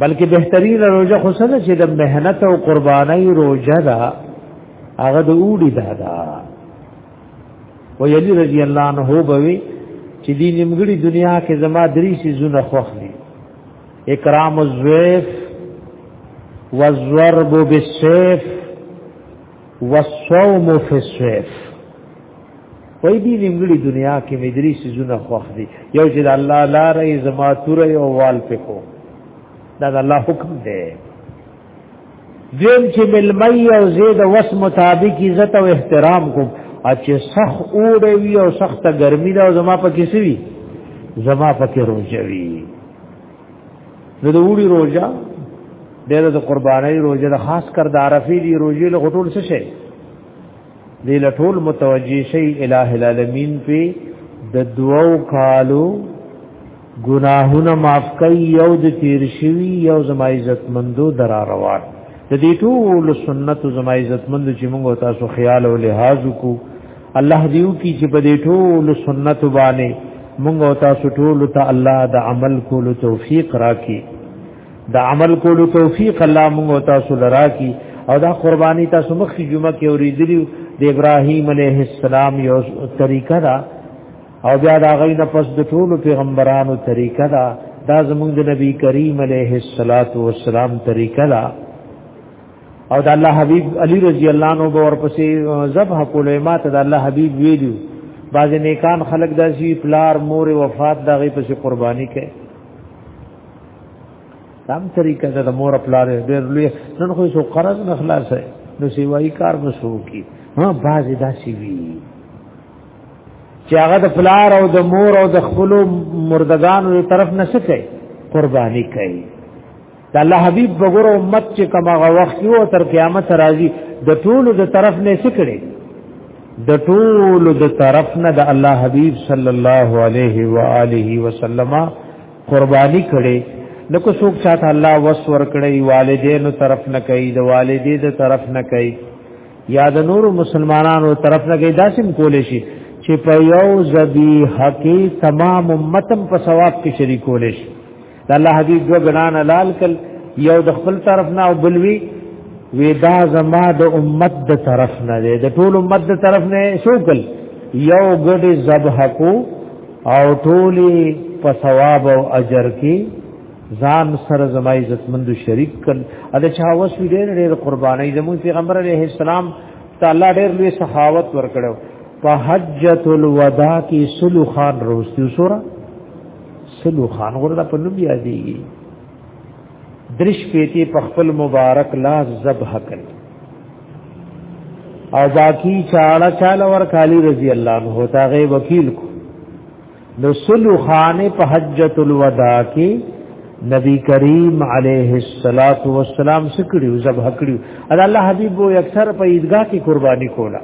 بلکې بهترین روزه خو سره چې د مهنت او قربانۍ روزه ده هغه د اوړي ده دا و یلی رضی الله عنه بوي چې دې نیمګړي دنیا کې زما درې سيزونه خوښ دي اکرام الزویف والضرب بالسيف والصوم فی الصیف وای دی نیمګړي دنیا کې مدري سيزونه خوخ دي یو چې الله لارې زما تور یو وال پکو دا د الله حکم دی دیم چې ملمي او زید وس مطابق عزت او احترام کوم چې سخ اوړې وی او سخت ګرمي دا زما په کیسه وی زما په کې روزوي نو د وړي روزه ډېر د قربانۍ روزه د خاص کر د عرفي دی روزه له غټول څه شي دی له ټول متوجي شي الٰه العالمین په د دوو کالو گناهونه معاف کوي یو د تیر شوی یو زما عزت مندو درا روان د دې ټول سنت زما عزت مند چې موږ تاسو خیال او لحاظ کو الله دیو کی چې په دې ټول سنت باندې مونږ او تاسو ټول ته الله د عمل کولو توفیق راکړي د عمل کولو توفیق الله مونږ او تاسو لراکړي او دا قرباني تاسو مخکې جمعه کې اوریدلی د ابراهیم علیه السلام یو طریقه ده او بیا دا غي نه پس د ټول پیغمبرانو طریقه ده دا زمونږ د نبی کریم علیه الصلاۃ والسلام طریقه ده او د الله حبيب علي رضی الله عنه باور پسې ذبح کولې ما ته د الله حبيب ویلو بعض نیکان خلق داسي پلار مور وفات دغه پسې قرباني کوي تام طریقه د مور پلار ډېر لوی نن خو سو قرض نه خلاص ہے نو سیوای کار مسو کی ها بعض داسي وی چې هغه د پلار او د مور او د خپل مردگان له طرف نه سکے قرباني کوي د الله حبيب وګور امت چې کومه وخت یو تر قیامت راځي د ټولو د طرف نه سکړي د ټولو د طرف نه د الله حبيب صلی الله علیه و آله وسلم قرباني کړي نو کو څوک چاته الله وس ور کړی والدینو طرف نه کوي د والدې د طرف نه کوي یا د نور مسلمانانو طرف نه کوي داسم کول شي چې په یو ذبیح کې تمام امتم په ثواب کې شریکول شي د الله حبیب دو غنان لال کل یو د خپل طرف نه او بلوي ودا زما د امت د طرف نه دی د ټول امت د طرف نه شوکل یو ګډ ذبح کو او ټولی په ثواب او اجر کې ځان سره زما عزتمند شریک کړ ا د چا وس ډېر ډېر قرباني زموږ پیغمبر علیه السلام تعالی ډېر لوی سخاوت ورکړو په حجۃ الوداع کې سلو خان روستي سورہ سلو خان ورته په نوم یادېږي درش پیتی په خپل مبارک لاس ذبح کړ او باقی چاړه چاله ور کالی رضی الله عنه تاغه وکیل کو نو سلو خان په حجۃ الوداع کې نبی کریم علیه الصلاۃ والسلام سکړیو ذبح کړیو الله حبیب وو اکثر په عیدګاه کې قربانی کوله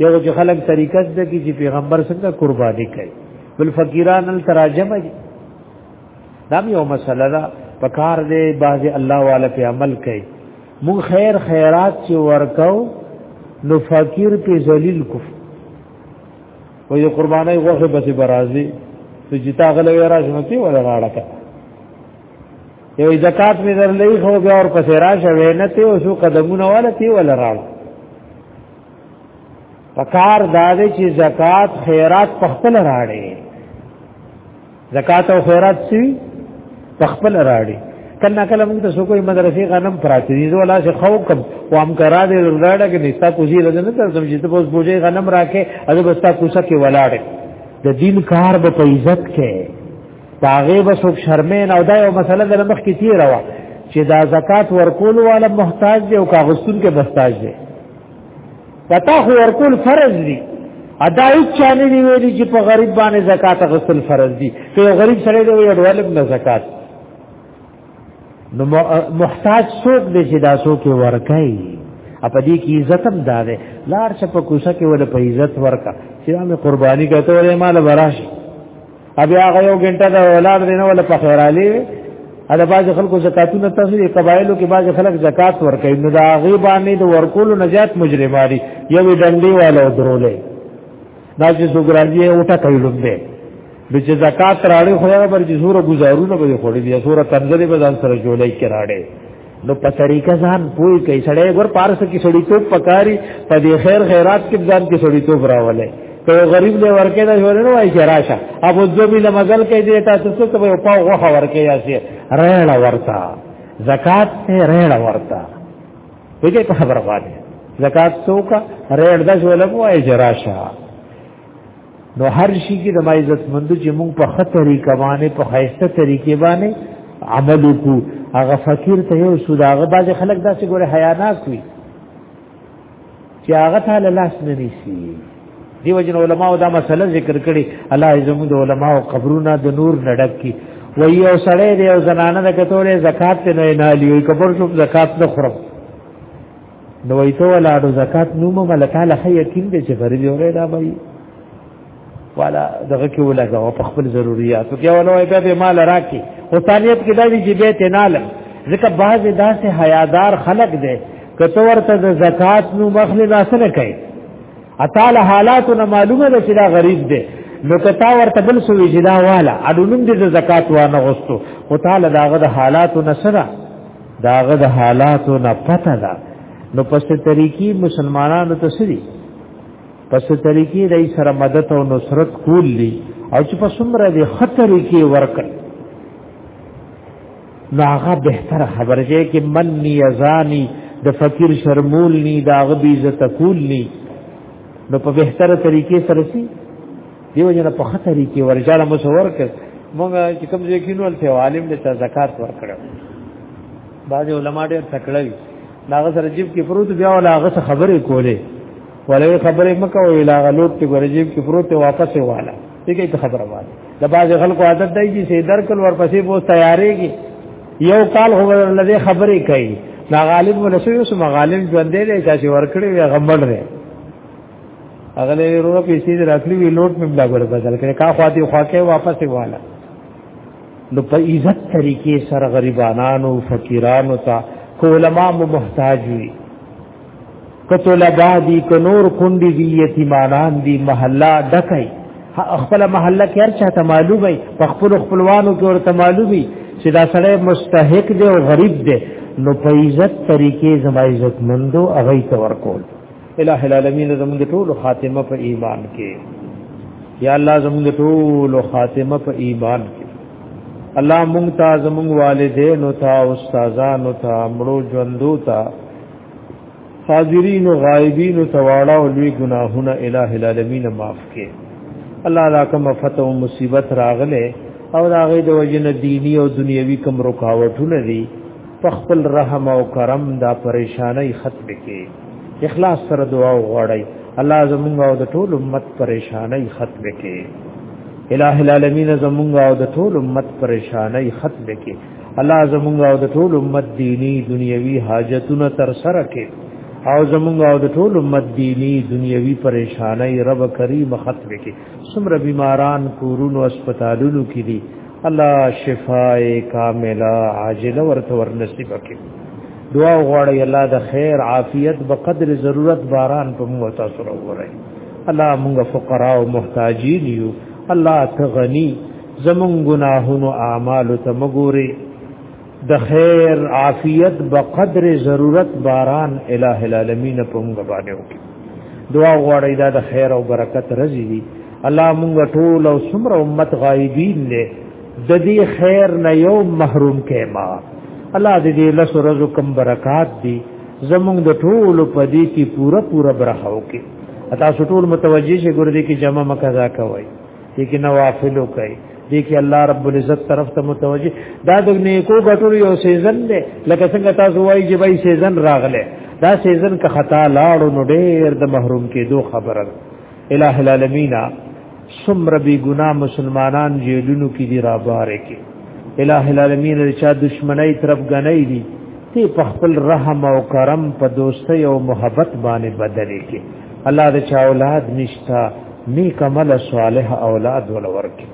یو چې خلک طریقت د کی چې پیغمبر څنګه قرباني کوي بل فقیران ال تراجم دي دا یو مسله ده پکار دې باز الله والا په عمل کوي مون خیر خیرات چې ورکاو نو فقیر په ذلیل کو و یو قربانای غوخه بس برازي چې جتا غلې راځي نو تی ولا راړه کا یو زکات می درلې خو بیا اور پسې راشه وینته او شو قدمونه ولا تی ولا راړه پکار دا دی چې زکات خیرات په خپل راړي زکات او خیرات سی په خپل راړي کله کله موږ ته سوکوي مدرسې غنم پراته دي زه ولا چې خو کم وام کرا دې ورډه کې نستا کوزي لږ نه تر سمجي ته اوس بوجي غنم راکې اده بستا کوسه کې ولاړې د دین کار به په عزت کې پاغه به څوک شرمین او دا یو مسله د مخ کې تیر و چې دا زکات ورکول والا محتاج دی او کاغذتون کې محتاج دی پتا خو ورکول فرض دی ادا هیڅ چانه دی ویلي چې په غریب باندې زکات غسل فرض دی که یو غریب سره دی یو ډول نه زکات نو محتاج څوک دی چې دا څوک ورکای اپ دې کې عزت هم دارې لار چې په کوڅه کې ول په عزت ورکا چې مې قرباني کوي ته مال براش ابي هغه یو غنټه د اولاد دینه ولا په خیرالي دا باز خلکو زکاتونه تفسیر قبایلو کې باز خلک زکات ورکوي نو دا غي باندې د ورکول نجات مجرماري یو ډنډي والو درولې دا چې سوګراجي اوټه کوي لوبه د چې زکات راړي خو هغه پر جزوره گزارونه به خوري دي سوره تنزلي به ځان سره جوړي کې راړي نو په طریقه ځان پوي کوي سړی ور پارس کې سړی ته پکاري په دې خیر خیرات کې ځان کې سړی ته راولې ته غریب له ورکه دا جوړ نه وای چې راشه ابو ذوبی له مزل کې دې تاسو څه ته په غوخه ورکه یا سي رېړه ورتا زکات ته رېړه ورتا وګړي په خبره باندې زکات څوک رېړ د جوړ له وای چې راشه نو هر شي کې د ما عزت مند چې مونږ په خطر طریقه باندې په خیسته طریقې باندې عمل وکړو هغه فقیر ته یو سود هغه باز خلک داسې ګوره حیا نه کوي چې هغه ته لاس نه نیسی دی وجن علماء دا مسله ذکر کړي الله زموږ د علماء قبرونه د نور نډک کی و یو سړی دی او زنانه د کتورې زکات نه نه لیوي کبر شو زکات نه خورم نو ایتو ولاړو زکات نو مو ملکاله خی یقین دې چې فرض یو دا وای والا دغه کې ولګاو په خپل ضرورتو کې ونه وای به مال راکې او ثانیت کې دا چې به ته نال ځکه بعض داسې حیادار خلق دې کته ورته د زکات نو مخله ناسنه کوي اتاله حالاتونه معلومه ده چې دا غریب دی نو کتا ورته بل سو وجدا والا اډونم دې زکات وانه غوستو او تعالی داغه د حالاتو نسره داغه د حالاتو نه پته ده نو پس طریقی مسلمانانو ته سری پس طریقی دای سره مدد او نصرت کول دي او چې په څومره دي خطر کې ورکړ نو هغه بهتره خبره ده کې من نیزانی د فقیر شرمول نی داغه بی عزت کول نی نو په بهتره طریقې سره سي دیو جن په خطرې کې ورجاله مسور کړ موږ چې کوم ځای کې نو ته عالم دې ته زکات ورکړو بعض علما ډېر تکړوي داغه سره جیب کې پروت بیا ولا هغه څه خبرې کولې ولې خبرې مکه وی لا غلوټ کې ګورې جیب کې پروت واپس واله دې کې ته خبره وایي د بعض خلکو عادت دی چې سي درکل ورپسې بو تیارېږي یو کال هو لږه خبرې کوي نا غالب ولسو یو سم غالب ژوند دی چې ورکړي وي غمړ دی هغه له ورو پیسې راکړي وی لوټ مې بلا ګر بدل کړي کا خواته خواکه واپس واله نو په عزت طریقې سره غریبانو فقیرانو ته علماء مو محتاج وي کتو لبا دی ک نور کندی دی یتیمانان دی محله ډکای خپل محله کې هر چاته معلوم وي په خپل خپلوانو کې ورته معلوم وي چې دا سړی مستحق دی او غریب دی نو په عزت طریقې زما عزت مندو هغه ته ورکول الہ العالمین زموږ ټول خاتمه په ایمان کې یا الله زموږ ټول خاتمه په ایمان کې الله مونږ ته زموږ والدین او تا استادان او تا مړو ژوندو تا حاضرین او غایبین او تواړه او لوی ګناهونه الہ العالمین معاف کې الله دا کوم فتح او مصیبت راغله او راغې د وجنه دینی او دنیوي کوم رکاوټونه دي په خپل رحم او کرم دا پریشانای ختم کې اخلاص سره دعا وغواړی الله زمونږ او د ټول امت پریشانای ختم کړي الہ العالمین زمونږ او د ټول امت پریشانای ختم کړي الله زمونږ او د ټول امت دینی دنیوي حاجتونه تر سره کړي او زمونږ او د ټول امت دینی دنیوي پریشانای رب کریم ختم کړي سمره بیماران کورونو هسپتالونو کې دي الله شفای کامله عاجله ورته ورنصیب کړي دعا غواړی الله د خیر عافیت په قدر ضرورت باران په موږ تاسو راوړي الله موږ فقرا او محتاجین یو الله ته غنی زمون گناهونو اعمال ته مګوري د خیر عافیت په قدر ضرورت باران الہ العالمین په موږ باندې وکړي دعا غواړی دا د خیر او برکت رزي دي الله موږ ټول او سمره امت غایبین له د دې خیر نه یو محروم کېما الله دې دې لس ورځو کم برکات دی زمونږ د ټولو په دې کې پورا پورا برخه وکي اتا ټول متوجي شي ګور دې کې جمع مقضا کوي دې کې نوافل کوي دې کې الله رب العزت طرف ته متوجي دا د نیکو غټور یو سیزن دی لکه څنګه تاسو وایي چې وای سیزن راغله دا سیزن که خطا لاړو نو ډېر د محروم کېدو خبره الہ العالمین سمر بی گناہ مسلمانان جیلونو کی دی را بارے کی الہ العالمین رچا دشمنی طرف گنئی دی تی پخپل رحم او کرم په دوستی او محبت باندې بدلې کی الله د چا اولاد نشتا نیک عمل صالح اولاد ولور کی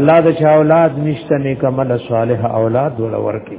الله د چا اولاد نشتا نیک عمل صالح اولاد ولور کی